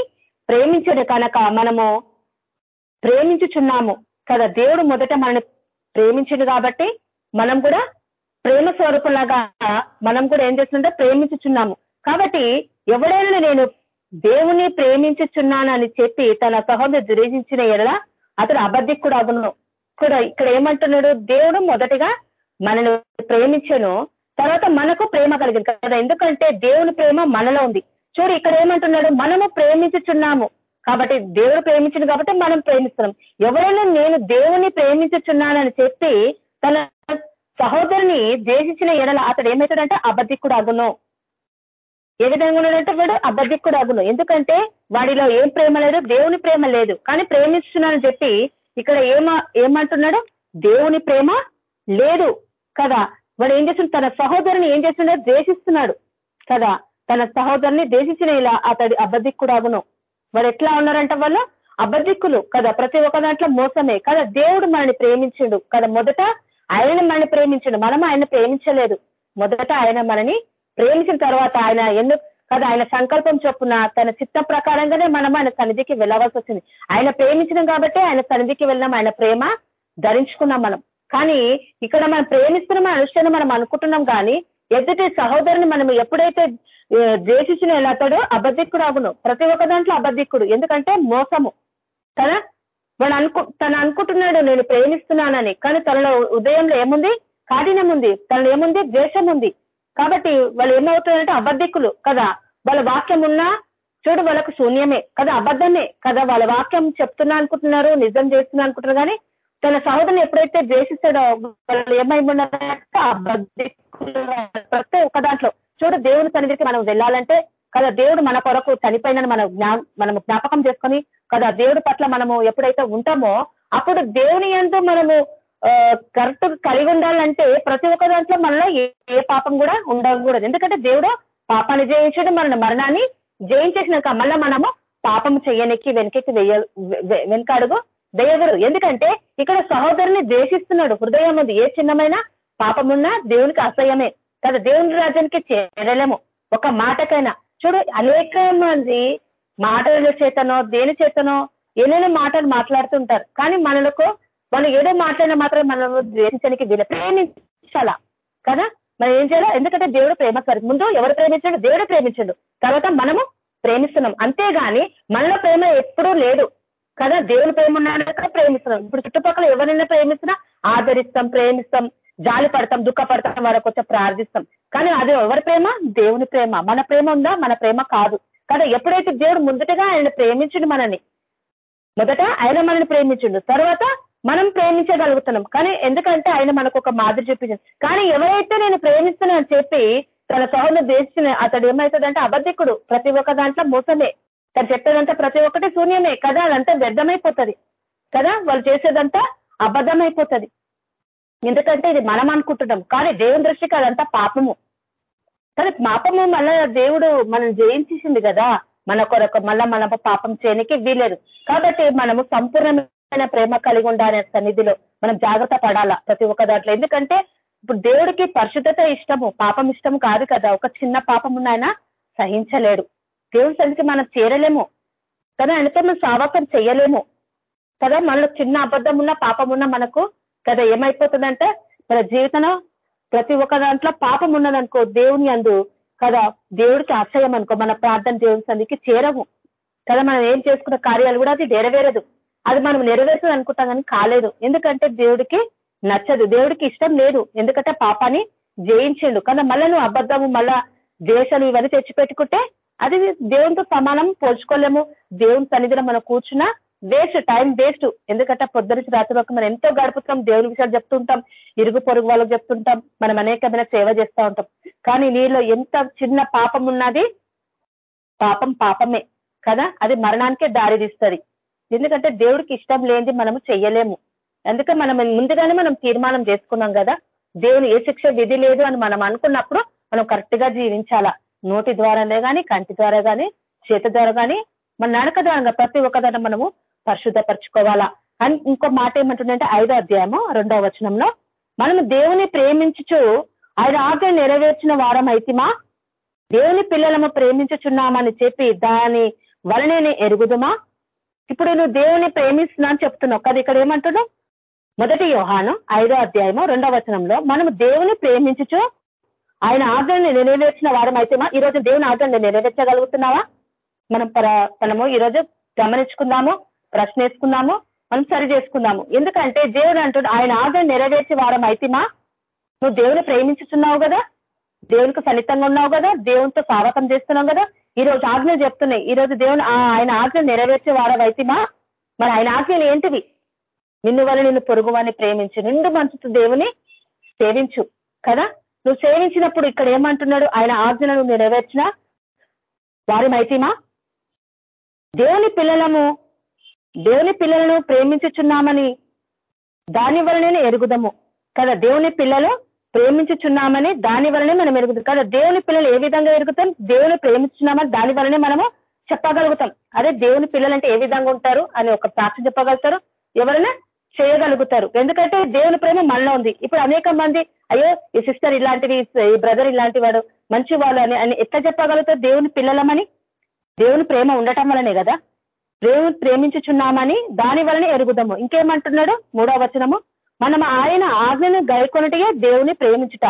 ప్రేమించడు కనుక మనము ప్రేమించుచున్నాము. కదా దేవుడు మొదట మనల్ని ప్రేమించడు కాబట్టి మనం కూడా ప్రేమ స్వరూపులాగా మనం కూడా ఏం చేస్తుంటే ప్రేమించుచున్నాము. కాబట్టి ఎవడైనా నేను దేవుని ప్రేమించుచున్నానని చెప్పి తన సహోదరు దురేజించిన ఎడల అతడు అబద్ధికుడు అగును కూడా ఇక్కడ ఏమంటున్నాడు? దేవుడు మొదటిగా మనను ప్రేమించను తర్వాత మనకు ప్రేమ కలిగింది కదా. ఎందుకంటే దేవుని ప్రేమ మనలో ఉంది. చూడు ఇక్కడ ఏమంటున్నాడు? మనము ప్రేమించుచున్నాము. కాబట్టి దేవుడు ప్రేమించింది కాబట్టి మనం ప్రేమిస్తున్నాం. ఎవరైనా నేను దేవుని ప్రేమించుచున్నానని చెప్పి తన సహోదరుని ద్వేషించిన ఎడల అతడు ఏమవుతాడంటే అబద్ధికుడు అగును ఏ విధంగా ఉన్నాడంటే వాడు అబద్ధికుడు అగును ఎందుకంటే వాడిలో ఏం ప్రేమ లేదు దేవుని ప్రేమ లేదు. కానీ ప్రేమిస్తున్నానని చెప్పి ఇక్కడ ఏమ ఏమంటున్నాడు? దేవుని ప్రేమ లేదు కదా. వాడు ఏం చేస్తున్నాడు? తన సహోదరుని ఏం చేస్తున్నాడు? ద్వేషిస్తున్నాడు కదా. తన సహోదరుని దేశించిన ఇలా అతడి అబద్ధికుడు అగును వాడు ఎట్లా ఉన్నారంట వాళ్ళు? అబద్ధిక్కులు కదా ప్రతి ఒక్క దాంట్లో మోసమే. కదా దేవుడు మనల్ని ప్రేమించిండు కదా మొదట ఆయన మనల్ని ప్రేమించిండు. మనం ఆయన ప్రేమించలేదు. మొదట ఆయన మనని ప్రేమించిన తర్వాత ఆయన ఎందుకు కదా ఆయన సంకల్పం చొప్పున తన చిత్త ప్రకారంగానే మనం ఆయన సన్నిధికి వెళ్ళవలసి వచ్చింది. ఆయన ప్రేమించడం కాబట్టి ఆయన సన్నిధికి వెళ్ళినాం ఆయన ప్రేమ ధరించుకున్నాం మనం. కానీ ఇక్కడ మనం ప్రేమిస్తున్నాం అనుష్ఠానం మనం అనుకుంటున్నాం కానీ ఎదుటి సహోదరుని మనం ఎప్పుడైతే ద్వేషించిన వెళ్ళతాడో అబద్ధిక్కుడు అవును. ప్రతి ఒక్క దాంట్లో అబద్ధిక్కుడు ఎందుకంటే మోసము. కదా? వాడు అనుకు తను అనుకుంటున్నాడు నేను ప్రేమిస్తున్నానని. కానీ తనలో ఉదయంలో ఏముంది? కాఠినం ఉంది. తనలో ఏముంది? ద్వేషం ఉంది. కాబట్టి వాళ్ళు ఏమవుతున్నారంటే అబద్ధికులు. కదా? వాళ్ళ వాక్యం ఉన్నా చూడు వాళ్ళకు శూన్యమే. కదా? అబద్ధమే. కదా? వాళ్ళ వాక్యం చెప్తున్నా అనుకుంటున్నారు నిజం చేస్తున్నా అనుకుంటున్నారు. కానీ తన సహోదరుని ఎప్పుడైతే ద్వేషిస్తాడో వాళ్ళు ఏమైపోయినారంటే అబద్ధిక్కులు ప్రతి ఒక్క దాంట్లో. చూడు దేవుని సన్నిధికి మనం వెళ్ళాలంటే కదా దేవుడు మన కొరకు చనిపోయినని మనం జ్ఞా మనం జ్ఞాపకం చేసుకొని కదా దేవుడి పట్ల మనము ఎప్పుడైతే ఉంటామో అప్పుడు దేవుని ఎందు మనము కరెక్ట్ కలిగి ఉండాలంటే ప్రతి ఒక్క దాంట్లో మనలో ఏ పాపం కూడా ఉండకూడదు. ఎందుకంటే దేవుడు పాపాన్ని జయించడం మన మరణాన్ని జయించేసినాక మళ్ళీ మనము పాపం చేయనికి వెనకకి వెయ్య వెనకాడుగు వేయగలరు. ఎందుకంటే ఇక్కడ సహోదరుని ద్వేషిస్తున్నాడు. హృదయం ఉంది. ఏ చిన్నమైన పాపమున్నా దేవునికి అసహ్యమే. కదా దేవుని రాజ్యానికి చేరలేము. ఒక మాటకైనా. చూడు అనేక మంది మాటల చేతనో దేని చేతనో ఎన్నెన్నో మాటలు మాట్లాడుతుంటారు. కానీ మనలకు వాళ్ళు ఏదో మాట్లాడినా మాత్రం మనం ద్వేషించడానికి వీళ్ళ ప్రేమించాలా. కదా? మనం ఏం చేయాలి? ఎందుకంటే దేవుడు ప్రేమ ముందు ఎవరు ప్రేమించండు? దేవుడు ప్రేమించండు. తర్వాత మనము ప్రేమిస్తున్నాం. అంతేగాని మనలో ప్రేమ ఎప్పుడూ లేదు. కదా? దేవుని ప్రేమ ఉన్నాక ప్రేమిస్తున్నాం. ఇప్పుడు చుట్టుపక్కల ఎవరైనా ప్రేమిస్తున్నా ఆదరిస్తాం ప్రేమిస్తాం. జాలి పడతాం దుఃఖపడతాం వారికి వచ్చి ప్రార్థిస్తాం. కానీ అది ఎవరి ప్రేమ? దేవుని ప్రేమ. మన ప్రేమ ఉందా? మన ప్రేమ కాదు. కదా ఎప్పుడైతే దేవుడు ముందటగా ఆయన ప్రేమించుడు మనని మొదట ఆయన మనల్ని ప్రేమించుడు. తర్వాత మనం ప్రేమించగలుగుతున్నాం. కానీ ఎందుకంటే ఆయన మనకు ఒక మాదిరి చూపించింది కానీ ఎవరైతే నేను ప్రేమిస్తున్నా అని చెప్పి తన సహోదరు దేశించిన అతడు ఏమవుతుందంటే అబద్ధికుడు. ప్రతి ఒక్క దాంట్లో మోసమే. తను చెప్పేదంతా ప్రతి ఒక్కటి శూన్యమే. కదా అదంతా వ్యర్థమైపోతుంది. కదా వాళ్ళు చేసేదంతా అబద్ధమైపోతుంది. ఎందుకంటే ఇది మనం అనుకుంటున్నాం. కానీ దేవుని దృష్టికి అదంతా పాపము. కానీ పాపము మళ్ళా దేవుడు మనం జయించేసింది కదా. మన కొరకు మళ్ళా మన పాపం చేయనికి వీలేదు కాబట్టి మనము సంపూర్ణమైన ప్రేమ కలిగి ఉండాలనే సన్నిధిలో మనం జాగ్రత్త పడాలా ప్రతి ఒక్క దాంట్లో. ఎందుకంటే ఇప్పుడు దేవుడికి పరిశుద్ధత ఇష్టము పాపం ఇష్టం కాదు కదా. ఒక చిన్న పాపం ఉన్న సహించలేడు. దేవుడి సన్నిధికి మనం చేరలేము. కదా ఆయనతో మనం సావాసం చేయలేము కదా మనలో చిన్న అబద్ధం ఉన్న పాపం ఉన్న మనకు కదా ఏమైపోతుందంటే మన జీవితంలో ప్రతి ఒక్క దాంట్లో పాపం ఉన్నదనుకో దేవుని అందు కదా దేవుడికి అసహ్యం అనుకో మన ప్రార్థన దేవుని సందికి చేరము. కదా మనం ఏం చేసుకున్న కార్యాలు కూడా అది నెరవేరదు. అది మనం నెరవేరుతుంది అనుకుంటాం కానీ కాలేదు. ఎందుకంటే దేవుడికి నచ్చదు. దేవుడికి ఇష్టం లేదు. ఎందుకంటే పాపాన్ని జయించిండు. కదా మళ్ళీ నువ్వు అబద్ధము మళ్ళా ద్వేషాలు ఇవన్నీ తెచ్చిపెట్టుకుంటే అది దేవునితో సమానం పోల్చుకోలేము. దేవుని సన్నిధిలో మనం కూర్చున్నా వేస్ట్ టైం వేస్ట్. ఎందుకంటే పొద్దునుంచి రాత్రి వరకు మనం ఎంతో గడుపుతాం దేవుని విషయాలు చెప్తుంటాం ఇరుగు పొరుగు వాళ్ళకి చెప్తుంటాం మనం అనేకమైన సేవ చేస్తూ ఉంటాం. కానీ నీలో ఎంత చిన్న పాపం ఉన్నది? పాపం పాపమే కదా? అది మరణానికే దారి తీస్తుంది. ఎందుకంటే దేవుడికి ఇష్టం లేనిది మనము చెయ్యలేము. అందుకే మనం ముందుగానే మనం తీర్మానం చేసుకున్నాం కదా దేవుని ఏ శిక్ష విధి లేదు అని మనం అనుకున్నప్పుడు మనం కరెక్ట్గా జీవించాలా? నోటి ద్వారానే కానీ కంటి ద్వారా గాని చేతి ద్వారా కానీ మన నడక ద్వారా ప్రతి ఒక్కదాన్ని మనము పరిశుద్ధపరచుకోవాలా? అని ఇంకో మాట ఏమంటుందంటే ఐదో అధ్యాయము రెండో వచనంలో మనము దేవుని ప్రేమించుచు ఆయన ఆజ్ఞ నెరవేర్చిన వారం అయితేమా దేవుని పిల్లలము ప్రేమించుచున్నామని చెప్పి దాని వలనే ఎరుగుదుమా? ఇప్పుడు నువ్వు దేవుని ప్రేమిస్తున్నా అని చెప్తున్నావు. కదా ఇక్కడ ఏమంటున్నావు? మొదటి యోహాను ఐదో అధ్యాయము రెండో వచనంలో మనము దేవుని ప్రేమించుచు ఆయన ఆజ్ఞని నెరవేర్చిన వారం అయితేమా ఈ రోజు దేవుని ఆజ్ఞని నెరవేర్చగలుగుతున్నావా? మనం మనము ఈరోజు గమనించుకుందాము. ప్రశ్న వేసుకుందాము మనం సరి చేసుకుందాము ఎందుకంటే దేవుడు అంటుడు ఆయన ఆజ్ఞ నెరవేర్చే వారం అయితేమా? నువ్వు దేవుని ప్రేమించుతున్నావు కదా? దేవునికి ఫలితంగా ఉన్నావు కదా? దేవునితో స్వాగతం చేస్తున్నావు కదా? ఈ రోజు ఆజ్ఞలు చెప్తున్నాయి. ఈ రోజు దేవుని ఆయన ఆజ్ఞ నెరవేర్చే వారం అయితేమా? మరి ఆయన ఆజ్ఞలు ఏంటివి? నిన్ను వల్ల నిన్ను పొరుగువాన్ని ప్రేమించు. నిండు మనసుతో దేవుని సేవించు కదా? నువ్వు సేవించినప్పుడు ఇక్కడ ఏమంటున్నాడు? ఆయన ఆజ్ఞలను నెరవేర్చిన వారి మైతీమా దేవుని పిల్లలము దేవుని పిల్లలను ప్రేమించుచున్నామని దాని వలననే ఎరుగుదము. కదా దేవుని పిల్లలు ప్రేమించుచున్నామని దాని వలనే మనం ఎరుగుతాం కదా దేవుని పిల్లలు ఏ విధంగా ఎరుగుతాం దేవుని ప్రేమించున్నామని దాని వలనే మనము చెప్పగలుగుతాం. అదే దేవుని పిల్లలు అంటే ఏ విధంగా ఉంటారు అని ఒక ప్రార్థన చెప్పగలుగుతారు. ఎవరైనా చేయగలుగుతారు. ఎందుకంటే దేవుని ప్రేమ మనలో ఉంది. ఇప్పుడు అనేక మంది అయ్యో ఈ సిస్టర్ ఇలాంటివి ఈ బ్రదర్ ఇలాంటి వాడు మంచి వాళ్ళు అని అని ఎట్లా చెప్పగలుగుతారు? దేవుని పిల్లలమని? దేవుని ప్రేమ ఉండటం వలనే కదా. దేవుని ప్రేమించుచున్నామని దాని వలన ఎరుగుదాము. ఇంకేమంటున్నాడు? మూడో వచనము. మనం ఆయన ఆజ్ఞను గైకొనటిగా దేవుని ప్రేమించుట.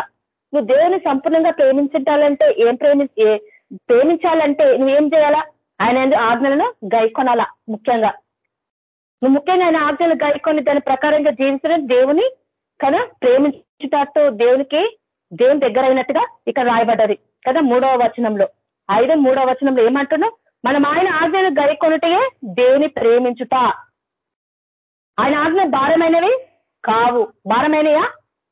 నువ్వు దేవుని సంపూర్ణంగా ప్రేమించాలంటే ఏం ప్రేమి ప్రేమించాలంటే నువ్వేం చేయాలా? ఆయన ఆజ్ఞలను గైకొనాలా ముఖ్యంగా. నువ్వు ముఖ్యంగా ఆయన ఆజ్ఞలు గాయకొని దాని ప్రకారంగా జీవించడం దేవుని కదా ప్రేమించుటతో దేవునికి దేవుని దగ్గర అయినట్టుగా ఇక్కడ రాయబడ్డది కదా మూడవ వచనంలో. ఐదు మూడవ వచనంలో ఏమంటున్నావు? మనం ఆయన ఆజ్ఞలు కొనుటే దేవుని ప్రేమించుట? ఆయన ఆజ్ఞ భారమైనవి కావు. భారమైనయా?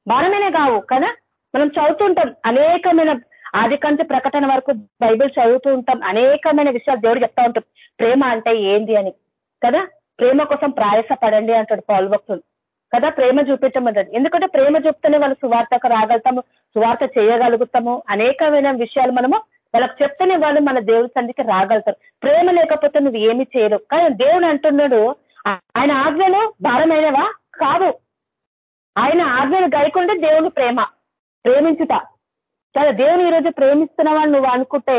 భారమైన కావు కదా? మనం చదువుతుంటాం అనేకమైన ఆదికంత ప్రకటన వరకు బైబిల్ చదువుతూ ఉంటాం. అనేకమైన విషయాలు దేవుడు చెప్తా ఉంటాం ప్రేమ అంటే ఏంది అని కదా? ప్రేమ కోసం ప్రయాసపడండి అంటాడు పాల్భక్తులు కదా? ప్రేమ చూపించమంటాడు. ఎందుకంటే ప్రేమ చూపితేనే వాళ్ళు సువార్తకు రాగలుగుతాము సువార్త చేయగలుగుతాము. అనేకమైన విషయాలు మనము వాళ్ళకి చెప్తేనే వాళ్ళు మన దేవుడి సంధికి రాగలుగుతారు. ప్రేమ లేకపోతే నువ్వు ఏమి చేయలేవు. కానీ దేవుడు అంటున్నాడు ఆయన ఆజ్ఞలు భారమైనవా? కాదు ఆయన ఆజ్ఞలు గైకుంటే దేవుని ప్రేమ ప్రేమించుట. సరే దేవుని ఈరోజు ప్రేమిస్తున్నావా నువ్వు అనుకుంటే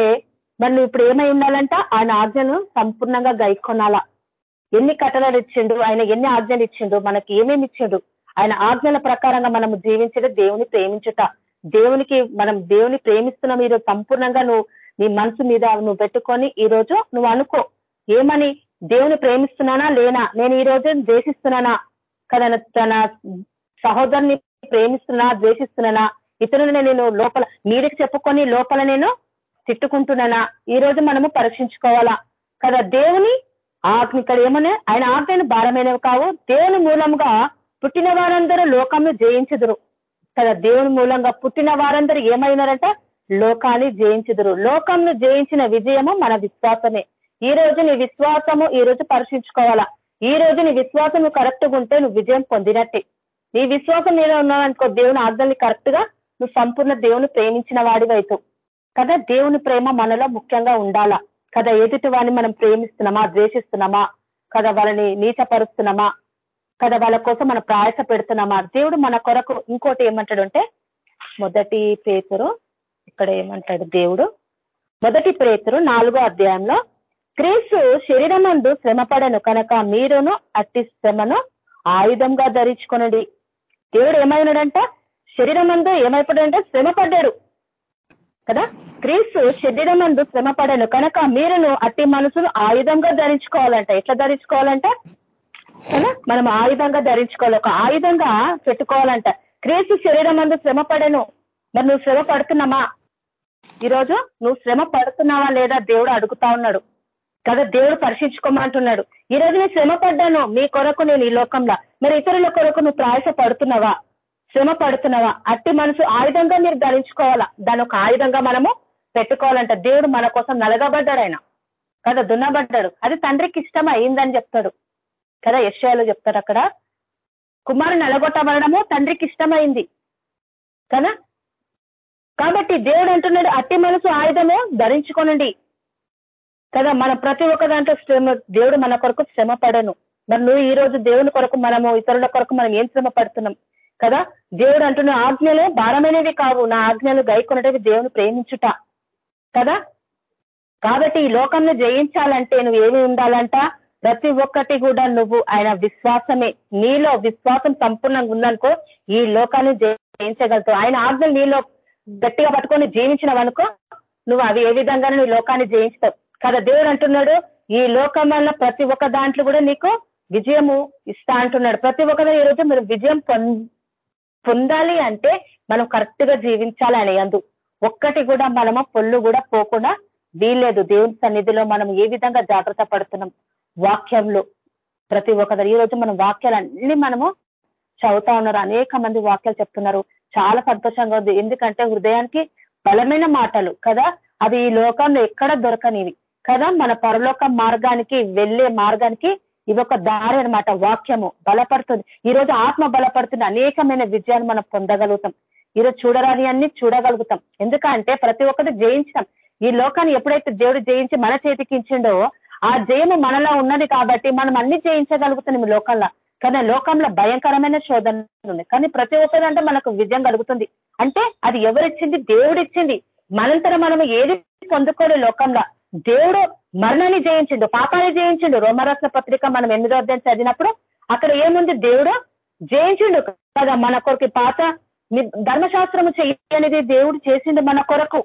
మరి నువ్వు ఇప్పుడు ఏమై ఉండాలంట? ఆయన ఆజ్ఞను సంపూర్ణంగా గైకొనాలా? ఎన్ని కట్టడాలు ఇచ్చిండు ఆయన ఎన్ని ఆజ్ఞలు ఇచ్చిండు మనకి ఏమేమి ఇచ్చిండు? ఆయన ఆజ్ఞల ప్రకారంగా మనము జీవించడం దేవుని ప్రేమించుట. దేవునికి మనం దేవుని ప్రేమిస్తున్నాం. ఈరోజు సంపూర్ణంగా నువ్వు నీ మనసు మీద నువ్వు పెట్టుకొని ఈ రోజు నువ్వు అనుకో ఏమని? దేవుని ప్రేమిస్తున్నానా లేనా? నేను ఈ రోజు ద్వేషిస్తున్నానా? కదా తన సహోదరుని ప్రేమిస్తున్నా ద్వేషిస్తున్నానా? ఇతరులను నేను లోపల మీరికి చెప్పుకొని లోపల నేను తిట్టుకుంటున్నానా? ఈ రోజు మనము పరీక్షించుకోవాలా? కదా దేవుని ఆజ్ఞ ఇక్కడ ఏమన్నా ఆయన ఆజ్ఞను భారమైనవి కావు. దేవుని మూలంగా పుట్టిన వారందరూ లోకంలో జయించుదురు. కదా దేవుని మూలంగా పుట్టిన వారందరూ ఏమైనారంట? లోకాన్ని జయించుదురు. లోకంను జయించిన విజయము మన విశ్వాసమే. ఈ రోజు నీ విశ్వాసము ఈ రోజు పరీక్షించుకోవాలా? ఈ రోజు నీ విశ్వాసం కరెక్ట్గా ఉంటే నువ్వు విజయం పొందినట్టే. నీ విశ్వాసం మీద ఉన్నావనుకో దేవుని ఆజ్ఞల్ని కరెక్ట్గా నువ్వు సంపూర్ణ దేవుని ప్రేమించిన వాడివైతు కదా దేవుని ప్రేమ మనలో ముఖ్యంగా ఉండాలా? కదా ఎదుటి వాడిని మనం ప్రేమిస్తున్నామా ద్వేషిస్తున్నామా? కదా వాళ్ళని నీచపరుస్తున్నామా? కదా వాళ్ళ కోసం మనం ప్రయాస పెడుతున్నామా? దేవుడు మన కొరకు ఇంకోటి ఏమంటాడు అంటే మొదటి పేతురు ఇక్కడ ఏమంటాడు దేవుడు? మొదటి ప్రేతురు నాలుగో అధ్యాయంలో క్రీస్తు శరీరమందు శ్రమపడను కనుక మీరును అట్టి శ్రమను ఆయుధంగా ధరించుకొనండి. దేవుడు ఏమైనాడంట? శరీరమందు ఏమైపోయాడంటే శ్రమ పడ్డాడు కదా? క్రీస్తు శరీరమందు శ్రమ పడను కనుక మీరును అట్టి మనసును ఆయుధంగా ధరించుకోవాలంట. ఎట్లా ధరించుకోవాలంట? మనం ఆయుధంగా ధరించుకోవాలి. ఒక ఆయుధంగా పెట్టుకోవాలంట. క్రీస్తు శరీరం అందు శ్రమ పడను. మరి నువ్వు శ్రమ పడుతున్నామా ఈరోజు నువ్వు శ్రమ పడుతున్నావా లేదా దేవుడు అడుగుతా ఉన్నాడు. కదా దేవుడు పరీక్షించుకోమంటున్నాడు. ఈ రోజు నేను శ్రమ పడ్డాను. మీ కొరకు నేను ఈ లోకంలో. మరి ఇతరుల కొరకు నువ్వు ప్రయాస పడుతున్నావా? శ్రమ పడుతున్నావా? అట్టి మనసు ఆయుధంగా మీరు ధరించుకోవాలా? దాని ఒక ఆయుధంగా మనము పెట్టుకోవాలంట. దేవుడు మన కోసం నలగబడ్డాడు ఆయన. కదా దున్నబడ్డాడు. అది తండ్రికి ఇష్టం అయిందని చెప్తాడు. కదా యశ్యాలు చెప్తారు అక్కడ? కుమారుని అలగొట్టబడము తండ్రికి ఇష్టమైంది. కదా? కాబట్టి దేవుడు అంటున్నాడు అట్టి మనసు ఆయుధము ధరించుకోనండి. కదా? మన ప్రతి ఒక్క దాంట్లో శ్రమ దేవుడు మన కొరకు శ్రమ పడను మరి నువ్వు ఈ రోజు దేవుని కొరకు మనము ఇతరుల కొరకు మనం ఏం శ్రమ పడుతున్నాం? కదా? దేవుడు అంటున్న ఆజ్ఞలు భారమైనవి కావు. నా ఆజ్ఞలు గైకొనటవి దేవుని ప్రేమించుట. కదా? కాబట్టి ఈ లోకంలో జయించాలంటే నువ్వు ఏమి ఉండాలంట? ప్రతి ఒక్కటి కూడా నువ్వు ఆయన విశ్వాసమే. నీలో విశ్వాసం సంపూర్ణంగా ఉందనుకో ఈ లోకాన్ని జయించగలుగుతావు. ఆయన ఆజ్ఞలు నీలో గట్టిగా పట్టుకొని జీవించినవనుకో నువ్వు అవి ఏ విధంగా నువ్వు లోకాన్ని జయించుతావు కదా దేవుడు అంటున్నాడు ఈ లోకం వల్ల ప్రతి ఒక్క దాంట్లో కూడా నీకు విజయము ఇస్తా అంటున్నాడు. ప్రతి ఒక్కరు ఈ రోజు మీరు విజయం పొందాలి అంటే మనం కరెక్ట్గా జీవించాలి అని అందు. ఒక్కటి కూడా మనము పొల్లు కూడా పోకుండా వీల్లేదు. దేవుని సన్నిధిలో మనం ఏ విధంగా జాగ్రత్త పడుతున్నాం? వాక్యంలో ప్రతి ఒక్కరు ఈ రోజు మనం వాక్యాలు అన్ని మనము చదువుతా ఉన్నారు. అనేక మంది వాక్యాలు చెప్తున్నారు. చాలా సంతోషంగా ఉంది. ఎందుకంటే హృదయానికి బలమైన మాటలు కదా? అది ఈ లోకంలో ఎక్కడ దొరకనివి కదా? మన పరలోక మార్గానికి వెళ్ళే మార్గానికి ఇది ఒక దారి అనమాట వాక్యము బలపడుతుంది. ఈ రోజు ఆత్మ బలపడుతుంది అనేకమైన విజయాన్ని మనం పొందగలుగుతాం. ఈరోజు చూడరాని అన్ని చూడగలుగుతాం. ఎందుకంటే ప్రతి ఒక్కటి జయించడం ఈ లోకాన్ని ఎప్పుడైతే దేవుడు జయించి మన చేతికి ఇచ్చిండో ఆ జయము మనలో ఉన్నది కాబట్టి మనం అన్ని జయించగలుగుతున్నాం లోకంలో. కానీ లోకంలో భయంకరమైన శోధనలు ఉన్నాయి. కానీ ప్రతి ఒక్కరంటే మనకు విజయం కలుగుతుంది. అంటే అది ఎవరిచ్చింది? దేవుడిచ్చింది. మనంతరం మనం ఏది పొందుకోలే లోకంలో. దేవుడు మరణాన్ని జయించిండు పాపాన్ని జయించిండు. రోమరత్న పత్రిక మనం ఎనిమిదో అధ్యాయం చదివినప్పుడు అక్కడ ఏముంది? దేవుడు జయించిండు కదా మన కొరకు. పాత ధర్మశాస్త్రము చేయనిది దేవుడు చేసిండు మన కొరకు.